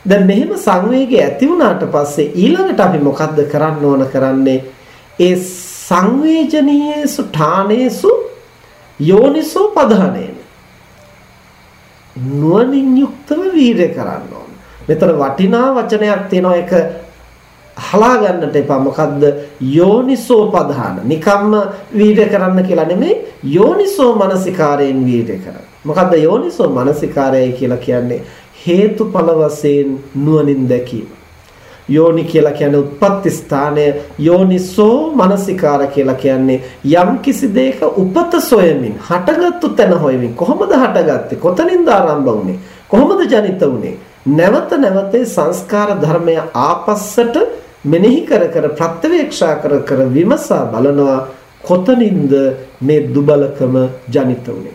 Speaker 1: දැන් මෙහෙම සංවේගය ඇති වුණාට පස්සේ ඊළඟට අපි මොකද්ද කරන්න ඕන කරන්නේ? ඒ සංවේජනීයසු ඨානේසු යෝනිසෝ පධානේන නුවණින් යුක්තව වීරය කරන්න ඕන. මෙතන වටිනා වචනයක් තියෙනවා ඒක හලා ගන්නට එපා. මොකද්ද? යෝනිසෝ පධාන. නිකම්ම වීර්ය කරන්න කියලා නෙමෙයි යෝනිසෝ මනසිකාරයෙන් වීර්ය කරන්න. මොකද්ද යෝනිසෝ මනසිකාරයයි කියලා කියන්නේ? හේතුඵල වශයෙන් නුවණින් දැකීම. යෝනි කියලා කියන්නේ උත්පත්ති ස්ථානය යෝනිසෝ මනසිකාර කියලා කියන්නේ යම් කිසි දෙයක උපත සොයමින් හටගත්තු තැන හොයමින් කොහොමද හටගත්තේ කොතනින්ද ආරම්භ වුනේ කොහොමද ජනිත වුනේ නැවත නැවතේ සංස්කාර ධර්මය ආපස්සට මෙනෙහි කර කර ප්‍රත්‍යවේක්ෂා කර කර විමසා බලනවා කොතනින්ද මේ දුබලකම ජනිත වුනේ.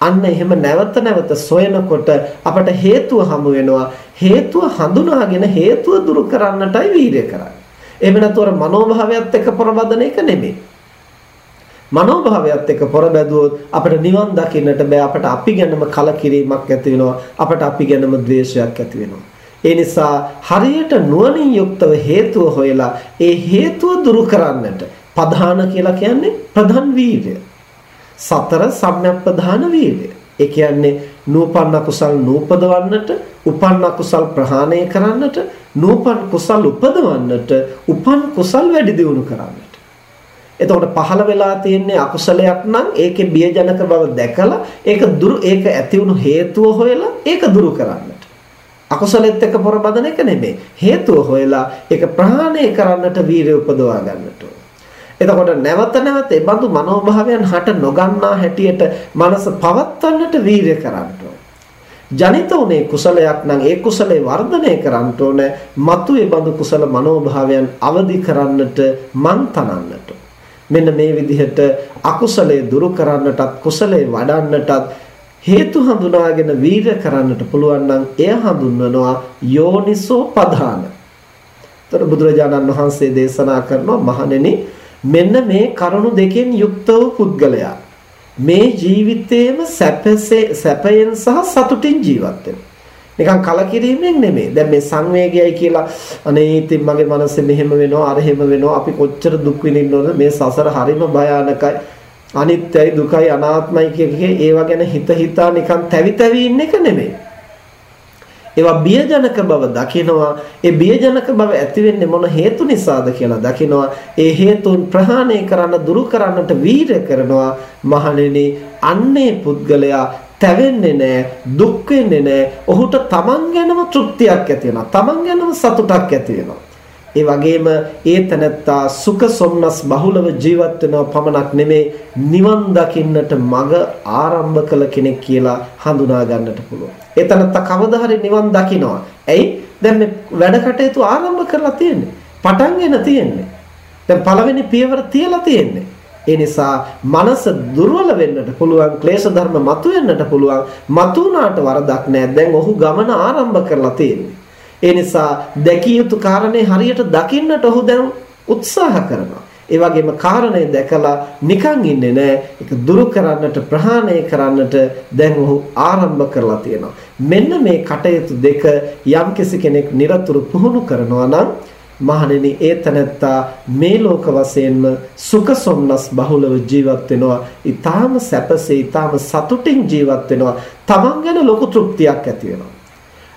Speaker 1: අන්න එහෙම නැවත නැවත සොයනකොට අපට හේතුව හමු වෙනවා. හේතුව හඳුනාගෙන හේතුව දුරු කරන්නටයි වීර්ය කරන්නේ. එහෙම නැතුව මනෝභාවයත් එක්ක පොරබදන එක නෙමෙයි. මනෝභාවයත් එක්ක පොරබැදුවොත් අපිට නිවන් දකින්නට බෑ. අපට අපි ගැනම කලකිරීමක් ඇති වෙනවා. අපට අපි ගැනම ද්වේෂයක් ඇති වෙනවා. ඒ නිසා හරියට නුවණින් යුක්තව හේතුව හොයලා ඒ හේතුව දුරු කරන්නට ප්‍රධාන කියලා කියන්නේ ප්‍රධාන වීර්ය. සතර සම්‍යක් ප්‍රධාන වීර්ය. ඒ කියන්නේ නූපන්න කුසල් නූපදවන්නට, උපන්න කුසල් ප්‍රහාණය කරන්නට, නූපන් කුසල් උපදවන්නට, උපන් කුසල් වැඩි දියුණු කරන්නට. එතකොට පහළ වෙලා තියෙන්නේ අකුසලයක් නම් ඒකේ බියජනක බව දැකලා ඒක දුරු ඒක ඇති වුණු හේතුව හොයලා ඒක දුරු කරන්න. අකුසලෙත් එක්ක පොරබදන එක නෙමෙයි. හේතුව හොයලා ඒක ප්‍රහාණය කරන්නට වීරිය උපදවා ගන්නට එතකොට නැවත නැවත ඒ බඳු මනෝභාවයන් හට නොගන්නා හැටියට මනස පවත්වන්නට වීරිය කරන්න ජනිත උනේ කුසලයක් නම් ඒ කුසලේ වර්ධනය කරන්න ඕන. මතු ඒ බඳු කුසල මනෝභාවයන් අවදි කරන්නට මන් තනන්නට මෙන්න මේ විදිහට අකුසලේ දුරු කරන්නටත් කුසලේ වඩන්නටත් හේතු හඳුනාගෙන වීර කරන්නට පුළුවන් නම් එය හඳුන්වනවා යෝනිසෝ පධාන. ତර බුදුරජාණන් වහන්සේ දේශනා කරනවා මහණෙනි මෙන්න මේ කරුණු දෙකෙන් යුක්ත වූ පුද්ගලයා මේ ජීවිතේම සැපසේ සැපයෙන් සහ සතුටින් ජීවත් නිකන් කලකිරීමෙන් නෙමෙයි. දැන් මේ සංවේගයයි කියලා අනේ ඉතින් මගේ මනසේ මෙහෙම වෙනවා අර එහෙම වෙනවා අපි කොච්චර දුක් විඳින්නවද මේ සසර හරිම භයානකයි. අනිත්‍යයි දුකයි අනාත්මයි කියකේ ඒවා ගැන හිත හිතා නිකන් තැවි තැවි ඉන්න එක නෙමෙයි. ඒවා බියජනක බව දකිනවා. ඒ බියජනක බව ඇති වෙන්නේ මොන හේතු නිසාද කියලා දකිනවා. ඒ හේතුන් ප්‍රහාණය කරන්න දුරු කරන්නට වීරය කරනවා. මහණෙනි අන්නේ පුද්ගලයා තැවෙන්නේ නැහැ දුක් වෙන්නේ නැහැ ඔහුට තමන් ගැනම තෘප්තියක් ඇති වෙනවා තමන් ගැනම සතුටක් ඇති වෙනවා ඒ වගේම ඒ තනත්තා සුඛ සොම්නස් බහුලව ජීවත් වෙනව පමණක් නෙමේ නිවන් දකින්නට මඟ ආරම්භ කළ කෙනෙක් කියලා හඳුනා ගන්නට පුළුවන්. ඒ තනත්තා කවදා හරි නිවන් දකිනවා. ඇයි? දැන් මේ වැඩ කටයුතු ආරම්භ කරලා තියෙන්නේ. පටන් ගෙන තියෙන්නේ. දැන් පළවෙනි පියවර තියලා තියෙන්නේ. ඒ නිසා මනස දුර්වල වෙන්නට පුළුවන් ක්ලේශ ධර්ම මතුවෙන්නට පුළුවන් මතුණාට වරදක් නැහැ දැන් ඔහු ගමන ආරම්භ කරලා තියෙන්නේ ඒ නිසා දැකිය යුතු කාරණේ හරියට දකින්නට ඔහු දැන් උත්සාහ කරනවා ඒ වගේම කාරණේ දැකලා නිකන් ඉන්නේ නැහැ ඒක දුරු කරන්නට ප්‍රහාණය කරන්නට දැන් ඔහු ආරම්භ කරලා තියෙනවා මෙන්න මේ කටයුතු දෙක යම්කිසි කෙනෙක් নিরතුරු පුහුණු කරනවා නම් මහණෙනි ඒ තනත්තා මේ ලෝක වශයෙන්ම සුඛ සොම්නස් බහුලව ජීවත් වෙනවා. ඊටාම සැපසේ ඊටාම සතුටින් ජීවත් වෙනවා. තමන් ගැන ලොකු තෘප්තියක් ඇති වෙනවා.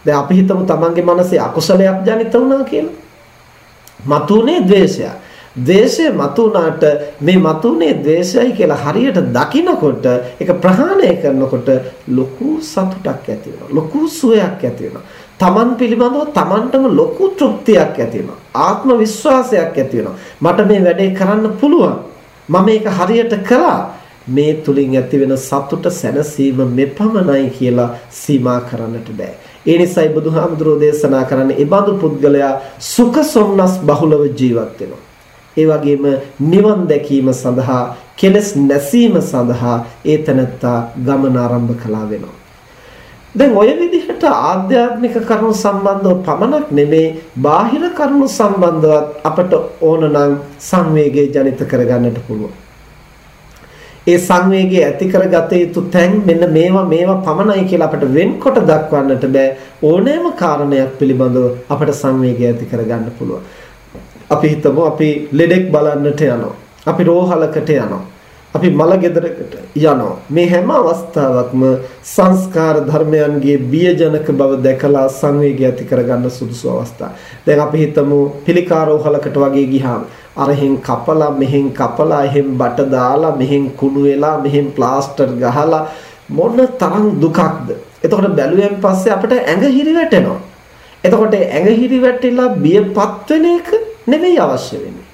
Speaker 1: දැන් අපි හිතමු තමන්ගේ මනසේ අකුසලයක් ජනිත වුණා කියලා. මතුනේ ද්වේෂය. ද්වේෂය මතුණාට මේ මතුනේ ද්වේෂයයි කියලා හරියට දකිනකොට ඒක ප්‍රහාණය කරනකොට ලොකු සතුටක් ඇති වෙනවා. ලොකු සුවයක් ඇති වෙනවා. Taman පිළිබඳව Tamanටම ලොකු තෘප්තියක් ඇති ආත්ම විශ්වාසයක් ඇති මට මේ වැඩේ කරන්න පුළුවන්. මම මේක හරියට කළා. මේ තුලින් ඇති වෙන සතුට සැනසීම මෙපමණයි කියලා සීමා කරන්නට බෑ. ඒ නිසායි බුදුහාමුදුරෝ දේශනා කරන්නේ ඒ බඳු පුද්ගලයා සුඛ සොම්නස් බහුලව ජීවත් වෙනවා. ඒ වගේම නිවන් දැකීම සඳහා කෙලස් නැසීම සඳහා ඒ තනත්තා ගමන ආරම්භ කළා වෙනවා. දැන් ඔය විදිහට ආධ්‍යාත්මික කරුණු සම්බන්ධව පමණක් නෙමේ බාහිර කරුණු සම්බන්ධවත් අපට ඕනනම් සංවේගය ජනිත කරගන්නට පුළුවන්. ඒ සංවේගය ඇති කරගත යුතු තැන් මෙන්න මේවා මේවා පමණයි කියලා අපට වෙන්කොට දක්වන්නට බෑ ඕනෑම කාරණයක් පිළිබඳව අපට සංවේගය ඇති කරගන්න පුළුවන්. අපි හිතමු අපි ලෙඩෙක් බලන්නට යනවා. අපි රෝහලකට යනවා. අපි මල ගෙදරකට යනවා. මේ හැම අවස්ථාවකම සංස්කාර ධර්මයන්ගේ බියජනක බව දැකලා සංවේගය ඇති කරගන්න සුදුසු අවස්ථා. දැන් අපි හිතමු පිළිකාරෝහලකට වගේ ගියාම අරහෙන් කපලා මෙහෙන් කපලා එහෙන් බට දාලා මෙහෙන් කුණු වෙලා මෙහෙන් ප්ලාස්ටර් ගහලා මොන තරම් දුකක්ද. එතකොට බැලුවෙන් පස්සේ අපිට ඇඟ හිරි වැටෙනවා. එතකොට ඇඟ හිරි වැටිලා බියපත් වෙන එක නෙවෙයි අවශ්‍ය වෙන්නේ.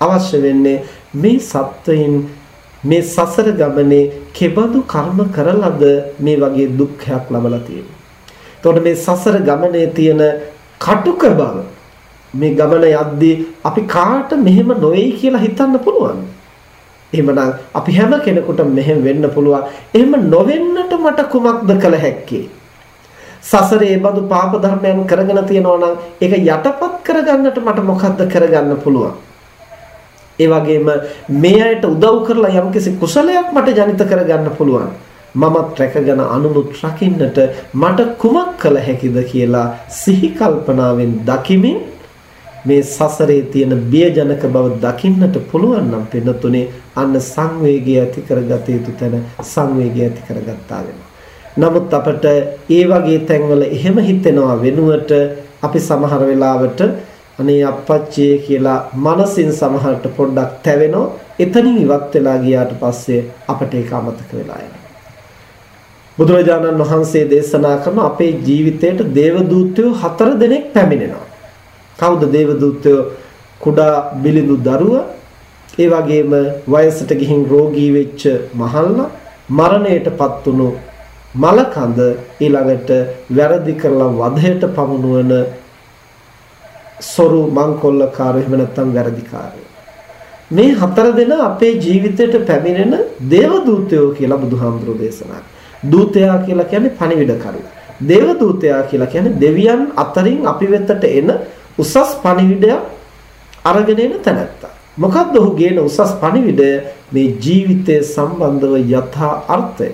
Speaker 1: අවශ්‍ය වෙන්නේ මේ සත්වයින් මේ සසර ගමනේ කෙබඳු කර්ම කරලද මේ වගේ දුක්ඛයක් ලබලා තියෙන්නේ. එතකොට මේ සසර ගමනේ තියෙන කටුක බව මේ ගමන යද්දී අපි කාට මෙහෙම නොවේයි කියලා හිතන්න පුළුවන්. එහෙමනම් අපි හැම කෙනෙකුට මෙහෙම වෙන්න පුළුවන්. එහෙම නොවෙන්නට මට කුමක්ද කළ හැක්කේ? සසරේ බඳු පාප ධර්මයන් කරගෙන තියනවා නම් ඒක යටපත් කරගන්නට මට මොකද්ද කරගන්න පුළුවන්? ඒ වගේම මේ අයට උදව් කරලා යම්කිසි කුසලයක් මට ජනිත කරගන්න පුළුවන්. මමත් රැකගෙන අනුමුත් රකින්නට මට කුමක් කළ හැකිද කියලා සිහි කල්පනාවෙන් දකිමින් මේ සසරේ තියෙන බියජනක බව දකින්නට පුළුවන් නම් පින්නතුනේ අන්න සංවේගය ඇති කරගත යුතු තැන සංවේගය ඇති කරගත්තා වෙනවා. නමුත් අපට ඒ වගේ තැන්වල එහෙම හිතෙනවා වෙනුවට අපි සමහර වෙලාවට අනේ අපච්චේ කියලා මනසින් සමහරට පොඩ්ඩක් තැවෙනවා. එතනින් ඉවත් වෙලා ගියාට පස්සේ අපට ඒක අමතක වෙලා යනවා. බුදුරජාණන් වහන්සේ දේශනා කරන අපේ ජීවිතයට දේවදූතයෝ හතර දෙනෙක් පැමිණෙනවා. කවුද දේවදූතයෝ? කුඩා බිලිඳු දරුවා, ඒ වගේම වයසට ගිහින් රෝගී වෙච්ච මහල්ලා, මරණයටපත් වුණු මලකඳ ඊළඟට වැරදි කරලා වධයට පමුණුවන සොරු මංකොල්ලකාරයෝ එහෙම නැත්නම් වැරදිකාරයෝ. මේ හතර දෙනා අපේ ජීවිතයට පැමිණෙන දේව දූතයෝ කියලා බුදුහාමුදුරෝ දේශනා දූතයා කියලා කියන්නේ පණිවිඩකරු. දේව දූතයා කියලා කියන්නේ දෙවියන් අතරින් අපි වෙතට එන උසස් පණිවිඩය අරගෙන එන තැනැත්තා. මොකක්ද ඔහු ගේන උසස් පණිවිඩය මේ ජීවිතය සම්බන්ධව යථා අර්ථය.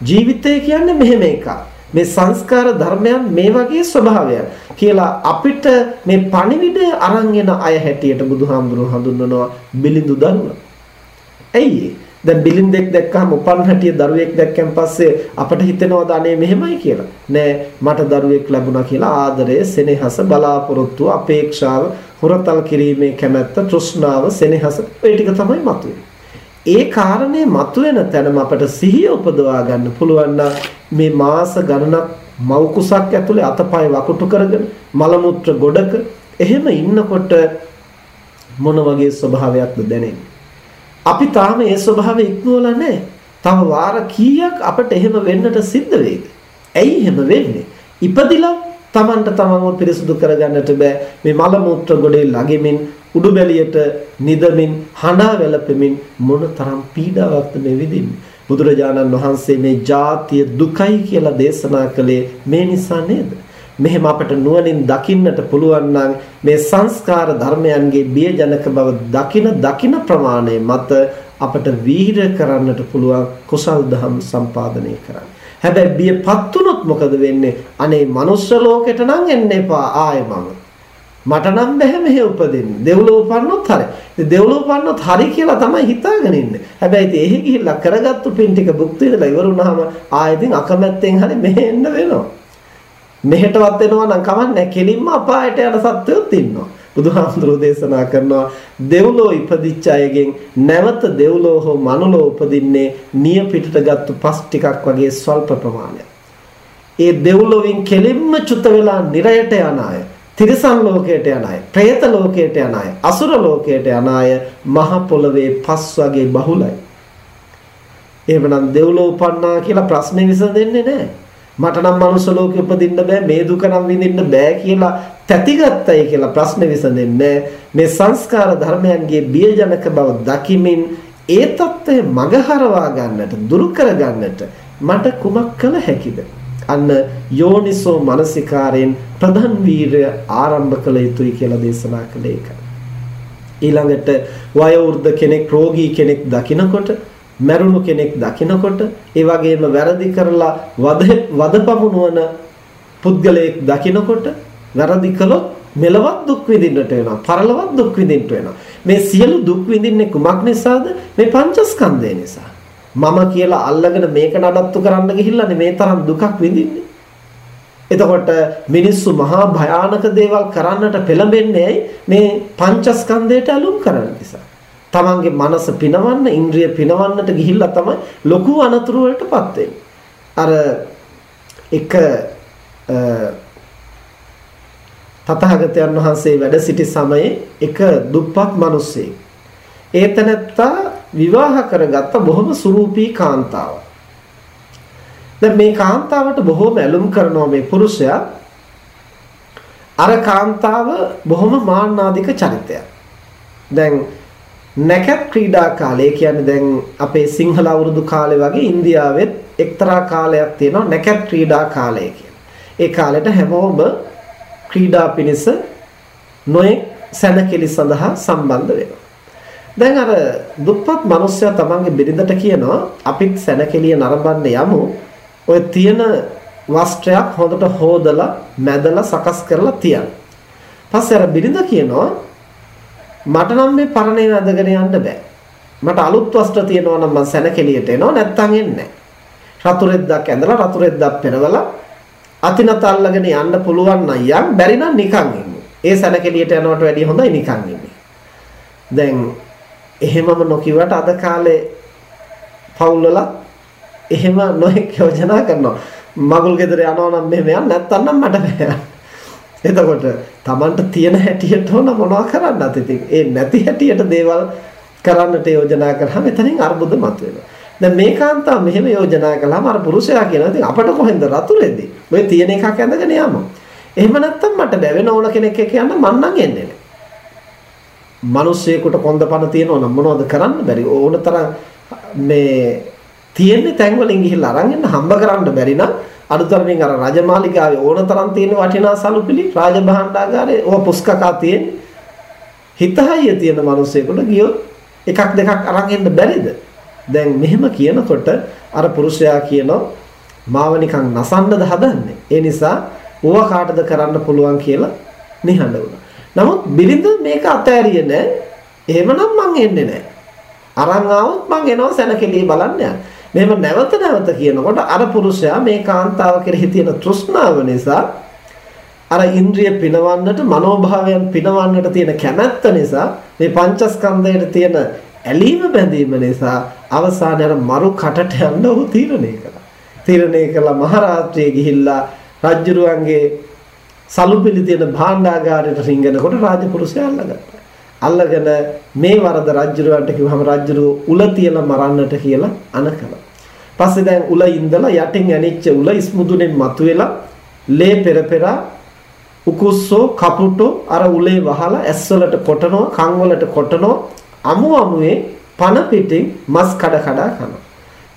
Speaker 1: ජීවිතය කියන්නේ මෙහෙම එකක්. මේ සංස්කාර ධර්මයන් මේ වගේ ස්වභාවයන් කියලා අපිට මේ පණිවිඩය අරන් එන අය හැටියට බුදුහාමුදුරුවෝ හඳුන්වනවා බිලිඳු දරුවා. ඇයි දැන් බිලින්දෙක් දැක්කම උපන් හැටිය දරුවෙක් දැක්කන් පස්සේ අපට හිතෙනවද අනේ මෙහෙමයි කියලා. නෑ මට දරුවෙක් ලැබුණා කියලා ආදරය, සෙනෙහස, බලාපොරොත්තු, අපේක්ෂාව, හොරතල් කිරීමේ කැමැත්ත, තෘෂ්ණාව, සෙනෙහස ඔය ටික තමයි මතුවේ. ඒ කාරණේ මතුවෙන තැනම අපට සිහිය උපදවා ගන්න පුළුවන් මේ මාස ගණනක් මව් කුසක් ඇතුලේ අතපය වකුටු කරගෙන මල මුත්‍ර ගොඩක එහෙම ඉන්නකොට මොන වගේ ස්වභාවයක්ද දැනෙන්නේ? අපි තාම ඒ ස්වභාවය ඉක්මවලා නැහැ. තව වාර කීයක් අපිට එහෙම වෙන්නට සිද්ධ වෙයිද? ඇයි එහෙම වෙන්නේ? ඉපදිලා Tamanට තමන්ව පිරිසුදු කරගන්නට බෑ. මේ මල මුත්‍ර ගොඩේ ළගෙමින් උඩුබැලියට නිදමින් හඬා වැළපෙමින් මොන තරම් පීඩාවක්ද මේ විඳින්නේ. බුදුරජාණන් වහන්සේ මේ ජාතිය දුකයි කියලා දේශනා කළේ මේ නිසා නේද? මෙහෙම අපට නුවණින් දකින්නට පුළුවන් නම් මේ සංස්කාර ධර්මයන්ගේ බියජනක බව දකින දකින ප්‍රමාණය මත අපට වීර කරන්නට පුළුවන් කුසල් දහම් සම්පාදනය කරන්න. හැබැයි බියපත් වුණොත් මොකද වෙන්නේ? අනේ මනුස්ස ලෝකෙට නම් එන්න එපා ආයෙ මම. මට නම් බැහැ මෙහෙ උපදින්න. දෙව්ලෝ උපන්නොත් හරි. ඉතින් දෙව්ලෝ උපන්නොත් හරි කියලා තමයි හිතාගෙන ඉන්නේ. හැබැයි ඉතින් එහෙ ගිහිල්ලා කරගත්තු පින් ටික භුක්ති විඳලා ඉවර වුණාම ආයෙ ඉතින් අකමැත්තෙන් හරි මෙහෙ එන්න වෙනවා. මෙහෙටවත් එනවා නම් කමන්නේ කෙලින්ම අපායට යන සත්වයොත් ඉන්නවා. බුදුහාමුදුරෝ දේශනා කරනවා දෙව්ලෝ ඉපදිච්ච අයගෙන් නැවත දෙව්ලෝ හෝ මනුලෝ උපදින්නේ නිය පිටට ගත්තු පස් ටිකක් වගේ ස්වල්ප ප්‍රමාණයක්. ඒ දෙව්ලොවින් කෙලින්ම චුත වෙලා නිරයට යන අය, තිරිසන් ලෝකයට යන අය, പ്രേත ලෝකයට යන අය, අසුර ලෝකයට යන අය මහ පොළවේ පස් වගේ බහුලයි. එහෙමනම් දෙව්ලෝ උපන්නා කියලා ප්‍රශ්නේ විසඳෙන්නේ නැහැ. මට නම් මනුස්ස ලෝකෙ උපදින්න බෑ මේ දුක නම් විඳින්න බෑ කියලා තැතිගත්තයි කියලා ප්‍රශ්නේ විසඳෙන්නේ මේ සංස්කාර ධර්මයන්ගේ බියජනක බව දකිමින් ඒ తත්වය මගහරවා ගන්නට දුරු කර ගන්නට මට කුමක් කළ හැකිද අන්න යෝනිසෝ මනසිකාරයෙන් ප්‍රධාන වීරය ආරම්භ කළ යුතුයි කියලා දේශනා කළේ ඒක. ඊළඟට වයෝවෘද්ධ කෙනෙක් රෝගී කෙනෙක් දකිනකොට මැරුණු කෙනෙක් දකිනකොට ඒ වගේම වැරදි කරලා වද වදපමුණුවන පුද්ගලයෙක් දකිනකොට වැරදි කළොත් මෙලවත් දුක් විඳින්නට වෙනවා පරලොවත් දුක් විඳින්නට වෙනවා. මේ සියලු දුක් විඳින්නේ කුමක් නිසාද? මේ පංචස්කන්ධය නිසා. මම කියලා අල්ලගෙන මේක නඩත්තු කරන්න ගිහිල්ලානේ මේ තරම් දුකක් විඳින්නේ. එතකොට මිනිස්සු මහා භයානක දේවල් කරන්නට පෙළඹෙන්නේ මේ පංචස්කන්ධයට අලුම් කරන නිසා. තමන්ගේ මනස පිනවන්න, ඉන්ද්‍රිය පිනවන්නට ගිහිල්ලා තමයි ලොකු අනතුරු වලටපත් අර එක තථාගතයන් වහන්සේ වැඩ සිටි සමයේ එක දුප්පත් මිනිස්සෙක්. ඒ තැනත්තා විවාහ කරගත්ත බොහොම සුරූපී කාන්තාවක්. දැන් මේ කාන්තාවට බොහොම ඇලුම් කරනවා මේ පුරුෂයා. අර කාන්තාව බොහොම මාන්නාධික චරිතයක්. දැන් නැකත් ක්‍රීඩා කාලය කියන්නේ දැන් අපේ සිංහල අවුරුදු කාලේ වගේ ඉන්දියාවෙත් එක්තරා කාලයක් තියෙනවා නැකත් ක්‍රීඩා කාලය ඒ කාලෙට හැමෝම ක්‍රීඩා පිණිස නොයෙක් සැනකෙලි සඳහා සම්බන්ධ වෙනවා. දැන් අර දුප්පත් මිනිස්සයා තමන්ගේ බිරිඳට කියනවා අපිත් සැනකෙලිය නරඹන්න යමු. ඔය තියෙන වස්ත්‍රයක් හොඳට හොදලා මැදලා සකස් කරලා තියන්න. පස්සේ අර බිරිඳ කියනවා මට නම් මේ පරණේ නැදගෙන යන්න බෑ. මට අලුත් වස්ත්‍ර තියෙනවා නම් මම සැනකෙලියට එනවා නැත්තම් එන්නේ නැහැ. රතු රෙද්දක් ඇඳලා රතු රෙද්දක් පෙරවලා අතිනත අල්ලගෙන යන්න පුළුවන් නම් යම් බැරි නම් නිකන් ඉන්න. ඒ සැනකෙලියට යනවට වැඩිය හොඳයි නිකන් ඉන්නේ. දැන් එහෙමම නොකියවට අද කාලේ පවුල් වල එහෙම නොඑක් යෝජනා කරනවා. මගුල් ගෙදර යනවා නම් මෙහෙම යන්න නැත්තම් නම් මට බෑ. එතකොට Tamanට තියෙන හැටියට ඕන මොනවා කරන්නත් ඉතින් ඒ නැති හැටියට දේවල් කරන්නට යෝජනා කරාම එතනින් අර්බුද මතුවෙනවා. දැන් මේ කාන්තාව මෙහෙම යෝජනා කළාම අර පුරුෂයා කියනවා ඉතින් අපට කොහෙන්ද රතු රෙදි? ඔය තියෙන එකක් ඇඳගෙන යමු. එහෙම නැත්තම් මට බැවෙන ඕන කෙනෙක් එක්ක යන්න මං නම් එන්නේ නැහැ. මිනිස්සෙකුට කොන්දපණ තියෙනවා නම් මොනවද කරන්න බැරි? ඕන තරම් මේ තියෙන්නේ තැන් වලින් ගිහිල්ලා අරන් එන්න හම්බ කරන්න බැරි නම් අනුතරමින් අර රජමාලිගාවේ ඕන තරම් තියෙන වටිනා සලුපිලි රාජභාණ්ඩාගාරේ ඕව පුස්කකා තියෙන හිතහයිය තියෙන මිනිස්සෙකුට ගියොත් එකක් දෙකක් අරන් එන්න බැරිද? දැන් මෙහෙම කියනකොට අර පුරුෂයා කියනවා මාව නිකන් නසන්නද හදන්නේ? ඒ නිසා ඕවා කාටද කරන්න පුළුවන් කියලා නිහඬ වුණා. නමුත් බිරිඳ මේක අතෑරියේ නැහැ එහෙමනම් මං එන්නේ නැහැ අරන් ආවොත් මං එනවා සැනකෙලිය බලන්න යන්න. මෙහෙම නැවත නැවත කියනකොට අර පුරුෂයා මේ කාන්තාව කෙරෙහි තියෙන තෘෂ්ණාව නිසා අර ඉන්ද්‍රිය පිනවන්නට මනෝභාවයන් පිනවන්නට තියෙන කැමැත්ත නිසා මේ පංචස්කන්ධයට තියෙන ඇලීම බැඳීම නිසා අවසානයේ අර මරු කටට යන්න ඔහු තීරණය කළා. තීරණය කළා මහරාත්‍රියේ ගිහිල්ලා රජ්ජුරුවන්ගේ සලුපිලි තියෙන භාණ්ඩාගාරයට රිංගනකොට රාජපුරුෂයා අල්ලගත්තා. අල්ලගෙන මේ වරද රජුරවන්ට කිව්වම රජුරු උල තියලා මරන්නට කියලා අනකලා. පස්සේ දැන් උල ඉඳලා යටින් ඇනිච්ච උල ඉස්මුදුනෙන් මතුවෙලා ලේ පෙරපෙරා උකුස්සෝ කපුටෝ අර උලේ වහලා ඇස්වලට කොටනවා කන් වලට කොටනවා අමු අමුවේ පන පිටින් මස් කඩ කඩ කනවා.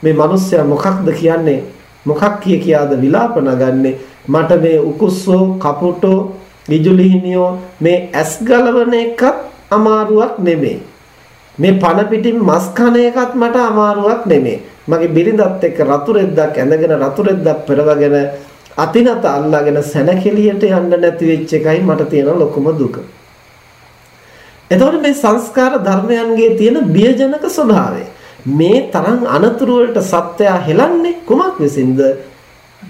Speaker 1: මේ මිනිස්සයා මොකක්ද කියන්නේ මොකක් කිය කියාද විලාප නගන්නේ මට මේ උකුස්සෝ කපුටෝ විජුලිහිනියෝ මේ ඇස් ගලවන එකත් අමාරුවක් නෙමෙයි. මේ පන පිටින් මස් කන එකත් මට අමාරුවක් නෙමෙයි. මගේ බිරිඳත් එක්ක රතු රෙද්දක් ඇඳගෙන රතු රෙද්දක් පෙරවගෙන අතිනත අල්ලාගෙන සැනකෙලියට යන්න නැති වෙච්ච එකයි මට තියෙන ලොකුම දුක. එතකොට මේ සංස්කාර ධර්මයන්ගේ තියෙන බියජනක ස්වභාවය. මේ තරම් අනතුරු වලට සත්‍යය හෙලන්නේ කුමක් විසින්ද?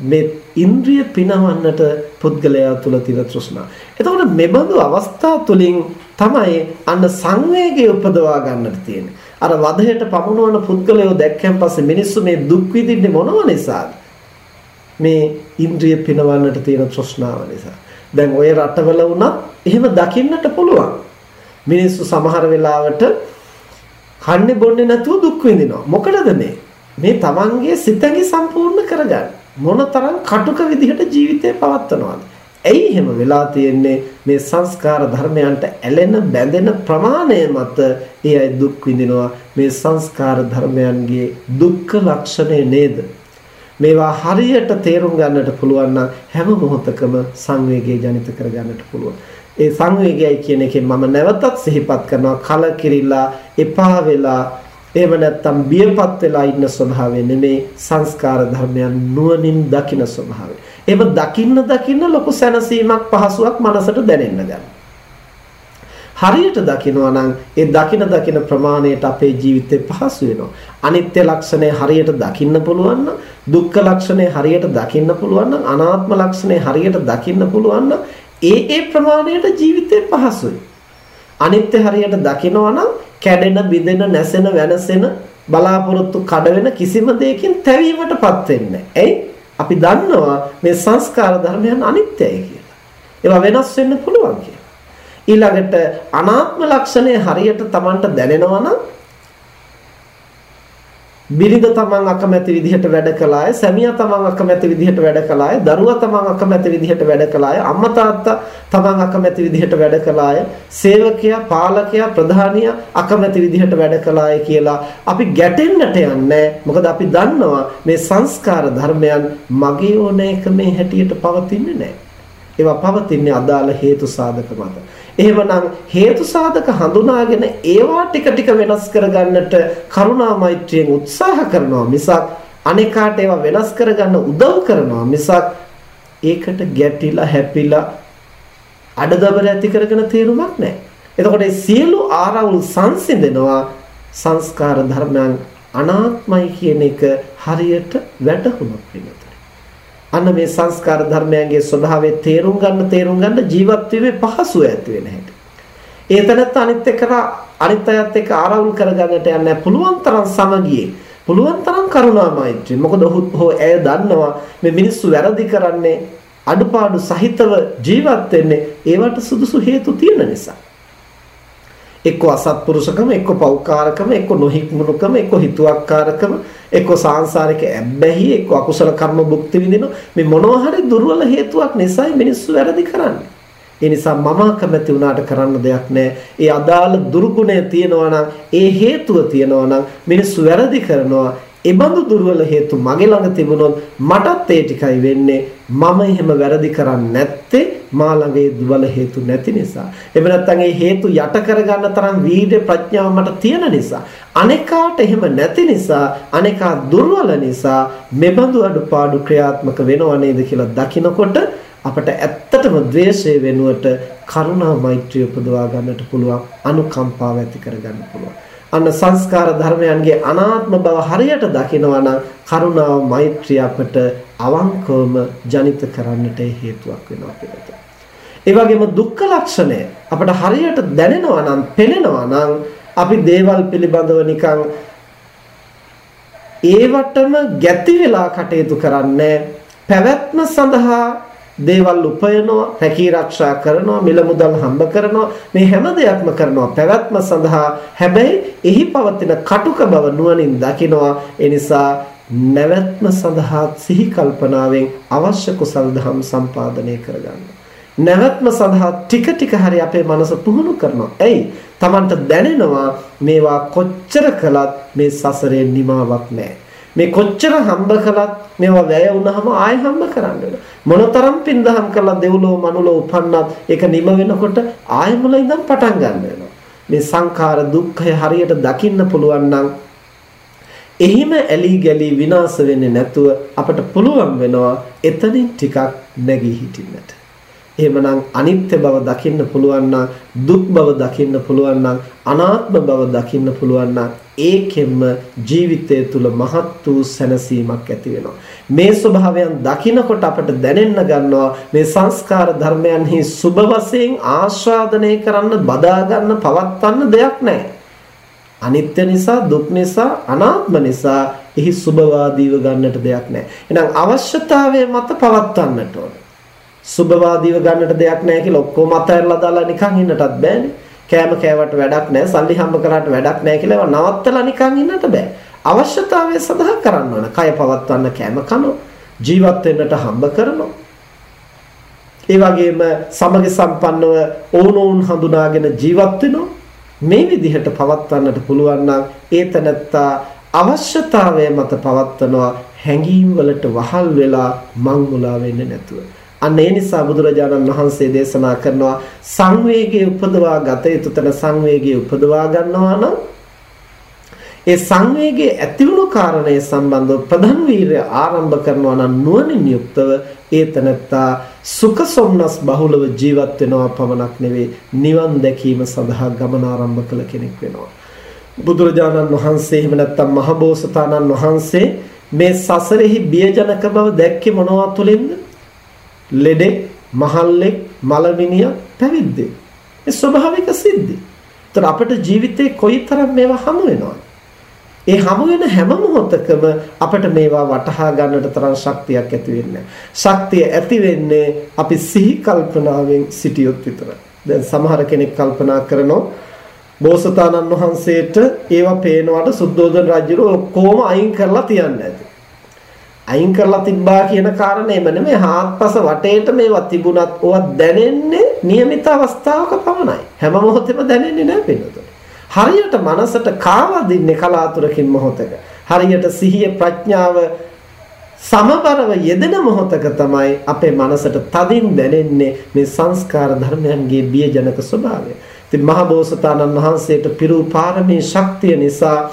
Speaker 1: මේ ඉන්ද්‍රිය පිනවන්නට පුද්ගලයා තුල තියෙන තෘෂ්ණා. එතකොට මෙබඳු අවස්ථා තුලින් තමයි අන්න සංවේගය උපදවා ගන්නට තියෙන්නේ. අර වදයට පමුණවන පුද්ගලයෝ දැක්කන් පස්සේ මිනිස්සු මේ දුක් විඳින්නේ මොනව නිසාද? මේ ඉන්ද්‍රිය පිනවන්නට තියෙන තෘෂ්ණාව නිසා. දැන් ওই රටවල වුණත් එහෙම දකින්නට පුළුවන්. මිනිස්සු සමහර වෙලාවට කන්නේ බොන්නේ නැතුව දුක් විඳිනවා. මොකටද මේ? මේ තමන්ගේ සිතගේ සම්පූර්ණ කරගන්න. මොනතරම් කටුක විදිහට ජීවිතේ පවත්වනවද? ඇයි එහෙම වෙලා තියෙන්නේ? මේ සංස්කාර ධර්මයන්ට ඇලෙන බැඳෙන ප්‍රමාණය මත ඒ අය දුක් විඳිනවා. මේ සංස්කාර ධර්මයන්ගේ දුක්ඛ ලක්ෂණය නේද? මේවා හරියට තේරුම් ගන්නට පුළුවන් නම් හැම මොහොතකම සංවේගය ජනිත කර ගන්නට පුළුවන්. ඒ සංවේගයයි කියන එකෙන් මම නැවතත් සිහිපත් කරනවා. කලකිරිලා එපා වෙලා එහෙම නැත්නම් බියපත් වෙලා ඉන්න ස්වභාවය නෙමේ සංස්කාර ධර්මයන් නුවණින් දකින ස්වභාවය එහෙම දකින්න දකින්න ලොකු සැනසීමක් පහසුවක් මනසට දැනෙන්න ගන්නවා. හරියට දකිනවා නම් ඒ දකින දකින ප්‍රමාණයට අපේ ජීවිතේ පහසු වෙනවා. අනිත්‍ය ලක්ෂණය හරියට දකින්න පුළුවන් නම් දුක්ඛ ලක්ෂණය හරියට දකින්න පුළුවන් නම් අනාත්ම ලක්ෂණය හරියට දකින්න පුළුවන් නම් ඒ ඒ ප්‍රමාණයට ජීවිතේ පහසුයි. අනිත්‍ය හරියට දකිනවා නම් කැඩෙන, බිඳෙන, නැසෙන, වෙනසෙන බලාපොරොත්තු කඩ වෙන කිසිම දෙයකින් තැවීමටපත් වෙන්නේ නැහැ. එයි අපි දන්නවා මේ සංස්කාර ධර්මයන් අනිත්‍යයි කියලා. ඒවා වෙනස් වෙන්න පුළුවන් කියලා. ඊළඟට අනාත්ම ලක්ෂණය හරියට Tamanට දැනෙනවා නම් බිරිඳ තමන් අකමැති විදිහට වැඩ කළාය සැමියා තමන් අකමැති විදිහට වැඩ කළාය දරුවා තමන් අකමැති විදිහට වැඩ කළාය අම්මා තාත්තා තමන් අකමැති විදිහට වැඩ කළාය සේවකයා පාලකයා ප්‍රධානියා අකමැති විදිහට වැඩ කළාය කියලා අපි ගැටෙන්නට යන්නේ. මොකද අපි දන්නවා මේ සංස්කාර ධර්මයන් මගේ ඕනෑකමේ හැටියට පවතින්නේ නැහැ. ඒවා පවතින්නේ අදාළ හේතු සාධක මත. එහෙමනම් හේතු සාධක හඳුනාගෙන ඒවා ටික ටික වෙනස් කරගන්නට කරුණා මෛත්‍රියෙන් උත්සාහ කරනවා මිසක් අනිකාට ඒවා වෙනස් කරගන්න උදව් කරනවා මිසක් ඒකට ගැටිලා හැපිලා අඩදබර ඇති කරගෙන තේරුමක් නැහැ. එතකොට මේ සියලු ආරවුල් සංසිඳනවා සංස්කාර ධර්මයන් අනාත්මයි කියන එක හරියට වැටහුණොත් වෙනවා. අන්න මේ සංස්කාර ධර්මයන්ගේ ස්වභාවය තේරුම් ගන්න තේරුම් ගන්න ජීවත් වීමේ පහසුව ඇති වෙන හැටි. ඒතනත් අනිත් එක්ක අනිත් අයත් එක්ක ආරවුල් කරගන්නට යන්න පුළුවන් තරම් සමගියේ පුළුවන් තරම් කරුණා මෛත්‍රිය. මොකද ඔහු ඇය දන්නවා මේ මිනිස්සු වැරදි කරන්නේ අඩුපාඩු සහිතව ජීවත් වෙන්නේ ඒවට සුදුසු හේතු තියෙන නිසා. එක්ක අසත්පුරුෂකම එක්ක පෞකාරකම එක්ක නොහික්මුණුකම එක්ක හිතුවක්කාරකම එක්ක සාංශාරික ඇබ්බැහි එක්ක අකුසල කර්ම භුක්ති විඳින මේ මොනවා හරි දුර්වල හේතුවක් නිසායි මිනිස්සු වැරදි කරන්නේ. ඒ නිසා මම කැමති වුණාට කරන්න දෙයක් නැහැ. ඒ අදාළ දුර්ගුණය තියෙනවා නම් ඒ හේතුව තියෙනවා නම් මිනිස්සු වැරදි කරනවා. ඒබඳු දුර්වල හේතු මගේ ළඟ තිබුණොත් මටත් ඒ ටිකයි වෙන්නේ. මම එහෙම වැරදි කරන්නේ නැත්තේ මා ළඟ ඒ දුබල හේතු නැති නිසා. එහෙම නැත්නම් ඒ හේතු යට කරගන්න තරම් වීර්ය ප්‍රඥාව මට තියෙන නිසා. අනේකාට එහෙම නැති නිසා, අනේකා දුර්වල නිසා මෙබඳු අඩුපාඩු ක්‍රියාත්මක වෙනව නේද කියලා දකිනකොට අපට ඇත්තටම ද්වේෂය වෙනුවට කරුණා මෛත්‍රිය උපදවා ගන්නට පුළුවන් අනුකම්පාව ඇති කර ගන්න පුළුවන් අන්න සංස්කාර ධර්මයන්ගේ අනාත්ම බව හරියට දකිනවා නම් කරුණාව මෛත්‍රිය අපට අවංකවම ජනිත කරන්නට හේතුවක් වෙනවා කියලා. ඒ වගේම දුක්ඛ ලක්ෂණය අපට හරියට දැනෙනවා නම් පෙනෙනවා නම් අපි දේවල් පිළිබඳව නිකන් ඒවටම ගැති වෙලා කටයුතු කරන්නේ පැවැත්ම සඳහා දේවල් උපයනවා, රැකී ආරක්ෂා කරනවා, මිල මුදල් හම්බ කරනවා. මේ හැම දෙයක්ම කරනවා පැවැත්ම සඳහා. හැබැයි එහි පවතින කටුක බව නුවණින් දකිනවා. ඒ නිසා නැවැත්ම සඳහා සිහි කල්පනාවෙන් අවශ්‍ය කුසල් දහම් සම්පාදනය කරගන්න. නැවැත්ම සඳහා ටික ටික හරි අපේ මනස පුහුණු කරනවා. එයි Tamanට දැනෙනවා මේවා කොච්චර කළත් මේ සසරේ නිමාවක් නැහැ. මේ කොච්චර හම්බ කළත් මේවා වැය වුණාම ආයෙ හම්බ කරන්න වෙනවා. මොනතරම් පින්දහම් කළා දෙව්ලෝ මනුලෝ උපන්නත් ඒක නිම වෙනකොට ආයෙ මුල ඉඳන් පටන් ගන්න වෙනවා. මේ සංඛාර දුක්ඛය හරියට දකින්න පුළුවන් නම් එහිම ඇලි ගලි විනාශ වෙන්නේ නැතුව අපට පුළුවන් වෙනවා එතනින් ටිකක් නැගී හිටින්නට. එහෙමනම් අනිත්‍ය බව දකින්න පුළුවන් නම් දුක් බව දකින්න පුළුවන් නම් අනාත්ම බව දකින්න පුළුවන් නම් ඒකෙන්ම ජීවිතය තුල මහත් වූ සැනසීමක් ඇති වෙනවා. මේ ස්වභාවයන් දකිනකොට අපට දැනෙන්න ගන්නවා මේ සංස්කාර ධර්මයන්හි සුබ වශයෙන් ආස්වාදනය කරන්න බදා ගන්න පවත්වන්න දෙයක් නැහැ. අනිත්‍ය නිසා දුක් නිසා අනාත්ම නිසා එහි සුබවාදීව ගන්නට දෙයක් නැහැ. එහෙනම් අවශ්‍යතාවය මත පවත්වන්නට ඕනේ. සුබවාදීව ගන්නට දෙයක් නැහැ කියලා ඔක්කොම අතහැරලා දාලා නිකන් ඉන්නටත් බෑනේ. කෑම කෑවට වැඩක් නැහැ, සල්ලි හම්බ කරාට වැඩක් නැහැ කියලා ඒවා නවත්තලා නිකන් ඉන්නට බෑ. අවශ්‍යතාවය සඳහා කරන්න ඕන. කය පවත්වන්න කෑම කනවා, ජීවත් වෙන්නට හම්බ කරනවා. ඒ වගේම සමග සම්පන්නව ඕනෝන් හඳුනාගෙන ජීවත් වෙනවා. මේ විදිහට පවත්වන්නට පුළුවන් නම් ඒ තනත්තා අවශ්‍යතාවය මත පවත්වනවා හැඟීම් වලට වහල් වෙලා මං මුලා වෙන්නේ නැතුව. අන්න ඒ නිසා බුදුරජාණන් වහන්සේ දේශනා කරනවා සංවේගයේ උපදවා ගත යුතු තන සංවේගයේ උපදවා ගන්නවා නම් ඒ සංවේගයේ ඇතිවුණු කාරණය සම්බන්ධව ප්‍රධාන වීරය ආරම්භ කරනවා නම් නුවණින් යුක්තව ඒ තනත්තා සුඛ සොම්නස් බහුලව ජීවත් වෙනවා පමණක් නෙවෙයි නිවන් දැකීම සඳහා ගමන ආරම්භ කළ කෙනෙක් වෙනවා බුදුරජාණන් වහන්සේ එහෙම නැත්නම් මහබෝසතාණන් වහන්සේ මේ සසරෙහි බියජනක බව දැක්කේ මොනවා තුලින්ද ලෙඩෙක්, මහල්ලෙක්, මලමිනියක්, පැවිද්දෙක්. ඒ ස්වභාවික සිද්ධි. ඒතර අපිට ජීවිතේ කොයිතරම් මේවා හමු වෙනවද? ඒ හමු වෙන හැම මොහොතකම අපිට මේවා වටහා ගන්නට තරම් ශක්තියක් ඇති වෙන්නේ ශක්තිය ඇති වෙන්නේ අපි සිහි කල්පනාවෙන් සිටියොත් විතරයි. දැන් සමහර කෙනෙක් කල්පනා කරනවා බෝසතාණන් වහන්සේට ඒවා පේනවට සුද්ධෝදන රජුර ඔක්කොම අයින් කරලා තියන්නේ නැති. අයින් කරලා තිබ්බා කියන කාරණේම නෙමෙයි හාත්පස වටේට මේවා තිබුණත් ඕවා දැනෙන්නේ નિયમિત අවස්ථාවක පමණයි. හැම මොහොතෙම දැනෙන්නේ නැහැ පිළිතුර. හරියට මනසට කාවදින්නේ කලාතුරකින් මොහොතක. හරියට සිහිය ප්‍රඥාව සමබරව යෙදෙන මොහොතක තමයි අපේ මනසට තදින් දැනෙන්නේ මේ සංස්කාර ධර්මයන්ගේ බියජනක ස්වභාවය. ඉතින් මහබෝසතාණන් වහන්සේට පිරු පාරමී ශක්තිය නිසා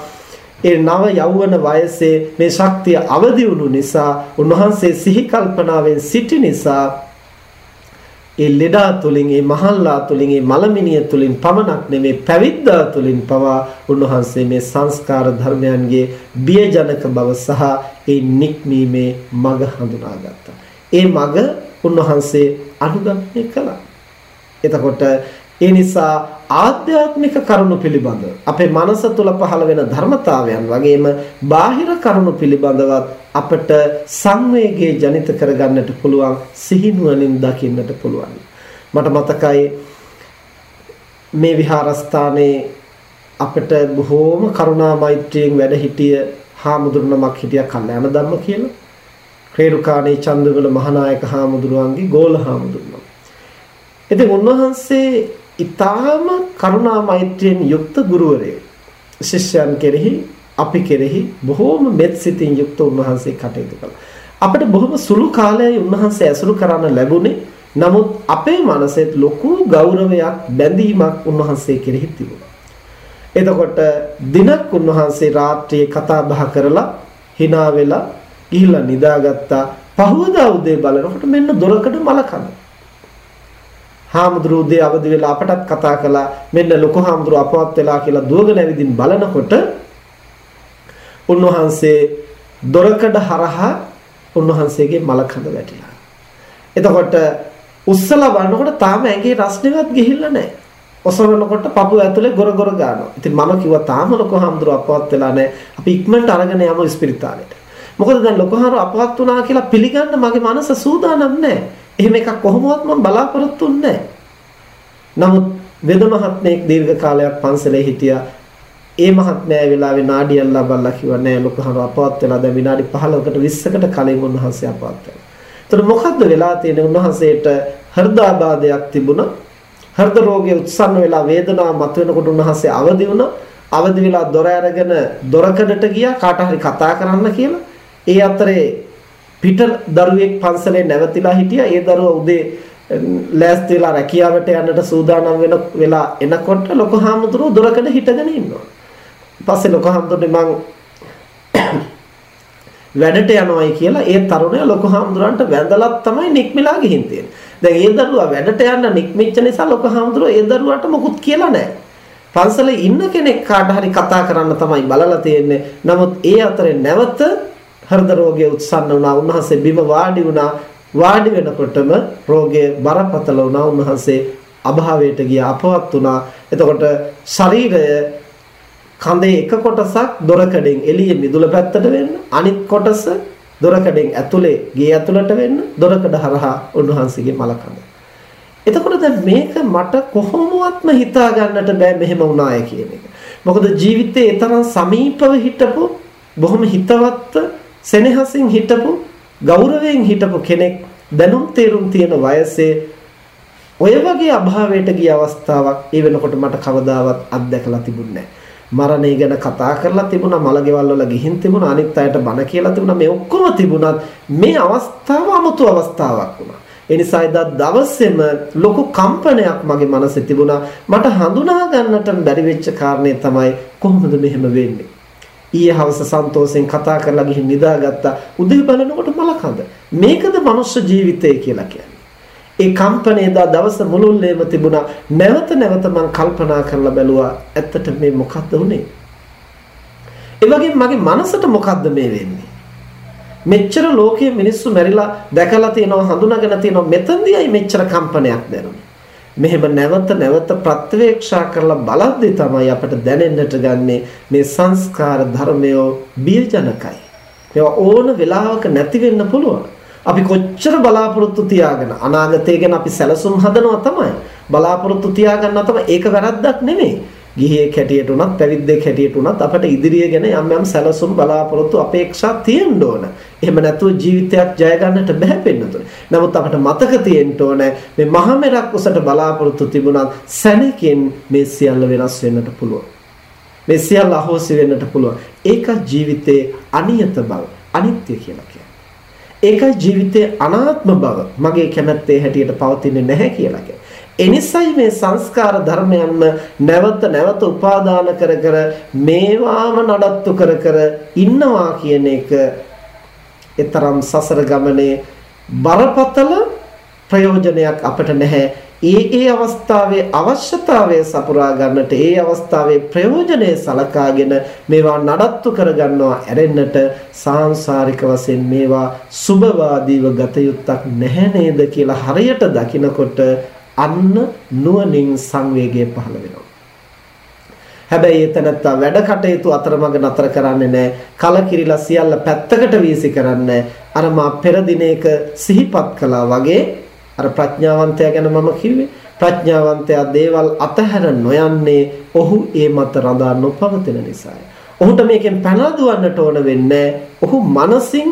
Speaker 1: ඒ නව යෞවන වයසේ මේ ශක්තිය අවදි වුණු නිසා උන්වහන්සේ සිහි කල්පනාවෙන් සිටි නිසා ඒ ලෙඩා තුලින් ඒ මහල්ලා තුලින් ඒ මලමිනිය තුලින් පමණක් නෙමේ පැවිද්දා තුලින් පවා උන්වහන්සේ මේ සංස්කාර ධර්මයන්ගේ බියජනක බව සහ ඒ නික්මීමේ මඟ හඳුනාගත්තා. ඒ මඟ උන්වහන්සේ අනුගමනය කළා. එතකොට ඒ නිසා ආධ්‍යාත්මික කරුණු පිළිබඳ අපේ මනස තුල පහළ වෙන ධර්මතාවයන් වගේම බාහිර කරුණු පිළිබඳවත් අපට සංවේගයේ ජනිත කරගන්නට පුළුවන් සිහිනුවණින් දකින්නට පුළුවන් මට මතකයි මේ විහාරස්ථානයේ අපිට බොහෝම කරුණා මෛත්‍රියෙන් වැඩ සිටිය හාමුදුරනමක් හිටියා කල්යාණ ධම්ම කියලා රේරුකාණේ චන්දවල මහානායක හාමුදුරුවන්ගේ ගෝල හාමුදුරුවෝ. ඉතින් උන්වහන්සේ ඊටාම කරුණා මෛත්‍රියෙන් යුක්ත ගුරුවරයෙක්. ශිෂ්‍යයන් කෙරෙහි අපි කෙරෙහි බොහෝම මෙත් සිතින් යුක්ත උන්වහන්සේ කටයුතු කළා. අපිට බොහොම සුළු කාලයයි උන්වහන්සේ ඇසුරු කරන්න ලැබුණේ. නමුත් අපේ මනසෙත් ලොකු ගෞරවයක් බැඳීමක් උන්වහන්සේ කෙරෙහි තිබුණා. එතකොට දිනක් උන්වහන්සේ රාත්‍රියේ කතා බහ කරලා hina වෙලා ගිහිල්ලා නිදාගත්තා. පහවදා උදේ බලනකොට මෙන්න දොරකඩ මල කනවා. හාමුදුරුවෝ දේ අවදි වෙලා අපටත් කතා කළා මෙන්න ලොකු හාමුදුරුව අපවත් වෙලා කියලා දුවගෙන ඇවිදින් බලනකොට උන්වහන්සේ දොරකඩ හරහා උන්වහන්සේගේ මලකඳ වැටිලා. එතකොට උස්සලා බලනකොට තාම ඇඟේ රස්නෙවත් ගිහිල්ලා නැහැ. ඔසවනකොට පපුව ඇතුලේ ගොර ගොර ගන්නවා. ඉතින් මම කිව්වා තාම ලොකු හාමුදුරුව අපවත් වෙලා නැහැ. අපි ඉක්මනට අරගෙන යමු ස්පිරිතාලෙට. මොකද දැන් ලොකු හාමුදුරුව අපවත් වුණා කියලා පිළිගන්න මගේ මනස සූදානම් නැහැ. එහෙම එකක් කොහොමවත් මම බලාපොරොත්තු වෙන්නේ නමුත් වෙද මහත්මයෙක් දීර්ඝ කාලයක් පන්සලේ හිටියා. ඒ මහත්මයා වෙලාවේ නාඩියල්ලා බල්ලා කිව්වා නෑ ලොකු හර අපවත් වෙලා දැන් විනාඩි 15කට 20කට කලින් උන්වහන්සේ අපවත් වෙනවා. එතකොට මොකද්ද වෙලා තියෙන්නේ උන්වහන්සේට හෘදාබාධයක් තිබුණා. හෘද රෝගයේ උත්සන්න වෙලා වේදනාව මතුවෙනකොට උන්වහන්සේ අවදි වුණා. අවදි වෙලා දොර අරගෙන දොරකඩට ගියා කාට හරි කතා කරන්න කියලා. ඒ අතරේ පිට දරුවෙක් පන්සලේ නැවතිලා හිටියා. ඒ දරුවා උදේ ලෑස්ති වෙලා රැකියාවට යන්නට සූදානම් වෙන වෙලා එනකොට ලොකු හාමුදුරුවෝ දොරකඩ හිටගෙන ඉන්නවා. පස්සේ ලොකු හාමුදුරුවනේ මං වැඩට යනවායි කියලා ඒ තරුණයා ලොකු හාමුදුරන්ට වැඳලත් තමයි නික්මිලා ගිහින් තියෙන්නේ. දැන් ඒ දරුවා වැඩට යන්න නික්මිච්ච නිසා ලොකු හාමුදුරුවෝ ඒ දරුවාට මොකුත් කියලා නැහැ. පන්සලේ ඉන්න කෙනෙක් කාට හරි කතා කරන්න තමයි බලලා තියෙන්නේ. නමුත් ඒ අතරේ නැවත හෘද රෝගය උත්සන්න වුණා. උන්වහන්සේ බිම වාඩි වුණා. වාඩි වෙනකොටම රෝගය බරපතල වුණා. උන්වහන්සේ අභාවයට ගියා අපවත් වුණා. එතකොට ශරීරය කඳේ එක කොටසක් දොරකඩෙන් එළියේ මිදුල පැත්තට වෙන්න අනිත් කොටස දොරකඩෙන් ඇතුලේ ගේ ඇතුලට වෙන්න දොරකඩ හරහා උන්වහන්සේගේ මලකඳ. එතකොට දැන් මේක මට කොහොමවත්ම හිතා ගන්නට බෑ මෙහෙම වුණාය කියන එක. මොකද ජීවිතේ ඒ තරම් සමීපව හිටපු බොහොම හිතවත් සෙනෙහසින් හිටපු ගෞරවයෙන් හිටපු කෙනෙක් දැනුම් තේරුම් තියෙන වයසේ ඔය වගේ අභාවයට ගිය අවස්ථාවක් ඒ වෙනකොට මට කවදාවත් අත්දැකලා තිබුණේ නැහැ. මරණය ගැන කතා කරලා තිබුණා මලගෙවල් වල ගිහින් තිබුණා අනිත් අයට බණ කියලා තිබුණා. මේ ඔක්කොම තිබුණත් මේ අවස්ථාව 아무තු අවස්ථාවක් වුණා. ඒ නිසා එදා දවසේම ලොකු කම්පනයක් මගේ මනසේ තිබුණා. මට හඳුනා ගන්නට බැරි වෙච්ච කාරණේ තමයි කොහොමද මෙහෙම වෙන්නේ? ඊයේ හවස සන්තෝෂෙන් කතා කරලා ගිහින් නිදාගත්තා උදේ බලනකොට මලකඳ මේකද මනුෂ්‍ය ජීවිතය කියලා කියන්නේ ඒ කම්පණය දා දවස මුළුල්ලේම තිබුණා. නැවත නැවත මම කල්පනා කරලා බැලුවා ඇත්තට මේ මොකද්ද උනේ? ඒ වගේම මගේ මනසට මොකද්ද මේ වෙන්නේ? මෙච්චර ලෝකයේ මිනිස්සු මැරිලා දැකලා තියෙනවා හඳුනාගෙන තියෙනවා මෙතනදීයි මෙච්චර කම්පනයක් දැනුනේ. මෙහෙම නැවත නැවත ප්‍රත්‍යවේක්ෂා කරලා බලද්දී තමයි අපට දැනෙන්නට ගන්නේ මේ සංස්කාර ධර්මය බියජනකයි. ඒවා ඕන වෙලාවක නැති වෙන්න පුළුවන්. අපි කොච්චර බලාපොරොත්තු තියාගෙන අනාගතය ගැන අපි සැලසුම් හදනවා තමයි. බලාපොරොත්තු තියාගන්නවා තමයි ඒක වැරද්දක් නෙමෙයි. ගිහියෙක් හැටියට උනත් පැවිද්දෙක් හැටියට උනත් අපට ඉදිරිය ගැන යම් යම් සැලසුම් බලාපොරොත්තු අපේක්ෂා තියෙන්න ඕන. එහෙම නැතුව ජීවිතයක් ජය ගන්නට බෑ පෙන්නතුනේ. නමුත් අපට මතක තියෙන්න ඕන මේ මහමෙරක් උසට බලාපොරොත්තු තිබුණත් සැනකින් මේ සියල්ල වෙනස් වෙන්නට පුළුවන්. මේ සියල්ල අහෝසි වෙන්නට පුළුවන්. ඒක ජීවිතයේ අනියත බව, අනිත්‍ය කියලා කියනවා. ඒකයි ජීවිතයේ අනාත්ම බව මගේ කැමැත්තේ හැටියට පවතින්නේ නැහැ කියලා කියන්නේ. එනිසයි මේ සංස්කාර ධර්මයන්ම නැවත නැවත උපාදාන කර කර මේවාම නඩත්තු කර කර ඉන්නවා කියන එක ඊතරම් සසර ගමනේ බරපතල ප්‍රයෝජනයක් අපිට නැහැ. ඒ ඒ අවස්ථාවේ අවශ්‍යතාවය සපුරා ගන්නට ඒ අවස්ථාවේ ප්‍රයෝජනය සලකාගෙන මේවා නඩත්තු කරගන්නවා ඇරෙන්නට සාංශාරික වශයෙන් මේවා සුභවාදීව ගත යුත්තක් නැහැ නේද කියලා හරියට දකිනකොට අන්න නුවණින් සංවේගය පහළ වෙනවා. හැබැයි එතනත්ත වැඩ කටයුතු අතරමඟ නතර කරන්නේ නැහැ. කලකිරිලා සියල්ල පැත්තකට වීසි කරන්නේ අර මා පෙර දිනේක සිහිපත් කළා වගේ අර ප්‍රඥාවන්තයා ගැන මම කිව්වේ ප්‍රඥාවන්තයා දේවල් අතහැර නොයන්නේ ඔහු ඒ මත රඳා නොපවතින නිසායි. ඔහුට මේකෙන් පැනලා දුවන්නට ඕන වෙන්නේ ඔහු මනසින්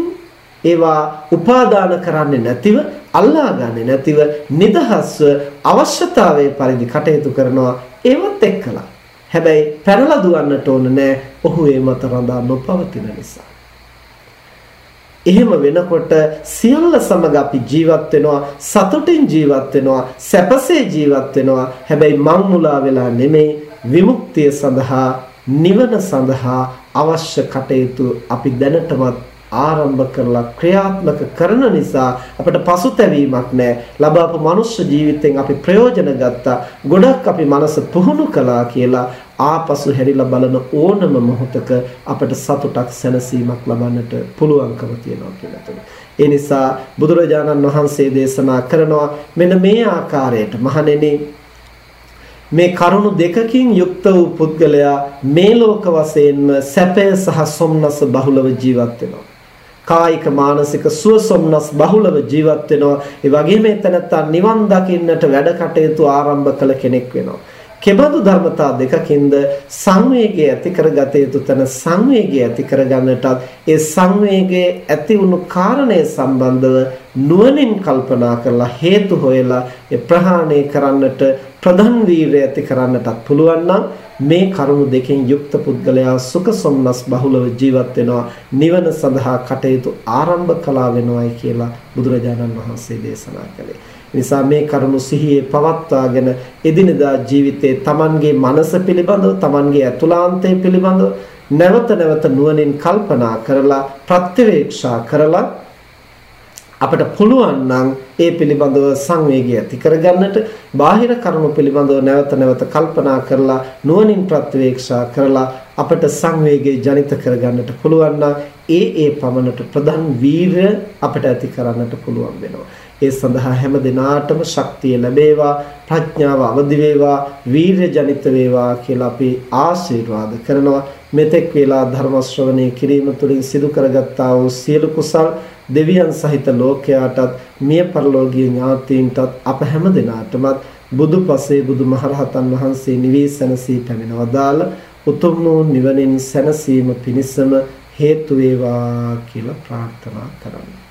Speaker 1: ඒවා උපාදාන කරන්නේ නැතිව අල්ලා ගන්නේ නැතිව නිදහස්ව අවශ්‍යතාවයේ පරිදි කටයුතු කරනවා ඒවත් එක්කලා. හැබැයි පැනලා දුවන්නට ඕන නෑ ඔහු ඒ මත රඳා නොපවතින නිසා. එහෙම වෙනකොට සියල්ල සමග අපි ජීවත් වෙනවා සතුටින් ජීවත් වෙනවා සැපසේ ජීවත් වෙනවා හැබැයි මං මුලා වෙලා නෙමෙයි විමුක්තිය සඳහා නිවන සඳහා අවශ්‍ය කටයුතු අපි දැනටමත් ආරම්භ කරලා ක්‍රියාත්මක කරන නිසා අපිට පසුතැවීමක් නැහැ. ලබාපු මනුෂ්‍ය ජීවිතෙන් අපි ප්‍රයෝජන ගත්තා. ගොඩක් අපි මනස පුහුණු කළා කියලා ආපසු හැරිලා බලන ඕනම මොහොතක අපට සතුටක් සැනසීමක් ලබන්නට පුළුවන්කම තියෙනවා කියලා තුන. ඒ නිසා බුදුරජාණන් වහන්සේ දේශනා කරනවා මෙන්න මේ ආකාරයට මහණෙනි මේ කරුණු දෙකකින් යුක්ත වූ පුද්ගලයා මේ ලෝක වශයෙන්ම සැපය සහ සොම්නස බහුලව ජීවත් වෙනවා. කායික මානසික සුවසොම්නස් බහුලව ජීවත් වෙනවා. ඒ වගේම එතනත්තා නිවන් දකින්නට වැඩ කටයුතු ආරම්භ කළ කෙනෙක් වෙනවා. කෙබඳු ධර්මතා දෙකකින්ද සංවේගය ඇති කරගත යුතු තැන සංවේගය ඇති කරගන්නටත් ඒ සංවේගයේ ඇති වුණු කාරණය සම්බන්ධව නුවණින් කල්පනා කරලා හේතු හොයලා ඒ ප්‍රහාණය කරන්නට ප්‍රධාන වීරය ඇති කරන්නටත් පුළුවන් නම් මේ කරුණු දෙකෙන් යුක්ත පුද්ගලයා සුඛ සොම්නස් බහුලව ජීවත් වෙනවා. නිවන සඳහා කටයුතු ආරම්භ කළා වෙනවායි කියලා බුදුරජාණන් වහන්සේ දේශනා කළේ. නිසා මේ කරුණු සිහියේ පවත්වාගෙන එදිනදා ජීවිතයේ Tamanගේ මනස පිළිබඳව Tamanගේ ඇතුළාන්තය පිළිබඳව නැවත නැවත නුවණින් කල්පනා කරලා ප්‍රත්‍යවේක්ෂා කරලා අපිට පුළුවන් නම් ඒ පිළිබඳව සංවේගය ඇති කරගන්නට බාහිර කරුණු පිළිබඳව නැවත නැවත කල්පනා කරලා නුවණින් ප්‍රත්‍යවේක්ෂා කරලා අපිට සංවේගය ජනිත කරගන්නට පුළුවන් නම් ඒ ඒ පමණට ප්‍රධාන වීරය අපිට ඇති කරන්නට පුළුවන් වෙනවා. ඒ සඳහා හැම දිනාටම ශක්තිය ලැබේවා ප්‍රඥාව අවදි වේවා වීර්ය ජනිත වේවා කියලා අපි ආශිර්වාද කරනවා. මෙතෙක් වේලා ධර්ම ශ්‍රවණය කිරීම තුළින් සිදු කරගත්තා වූ සියලු කුසල් දෙවියන් සහිත ලෝකයාටත් මිය පරලෝකීය ඥාතීන්ටත් අප හැම දිනාටමත් බුදුපසේ බුදුමහරහතන් වහන්සේ නිවී සැනසී පැමිණවදාල උතුම් වූ නිවනින් සැනසීම පිණිසම හේතු වේවා කියලා ප්‍රාර්ථනා කරමි.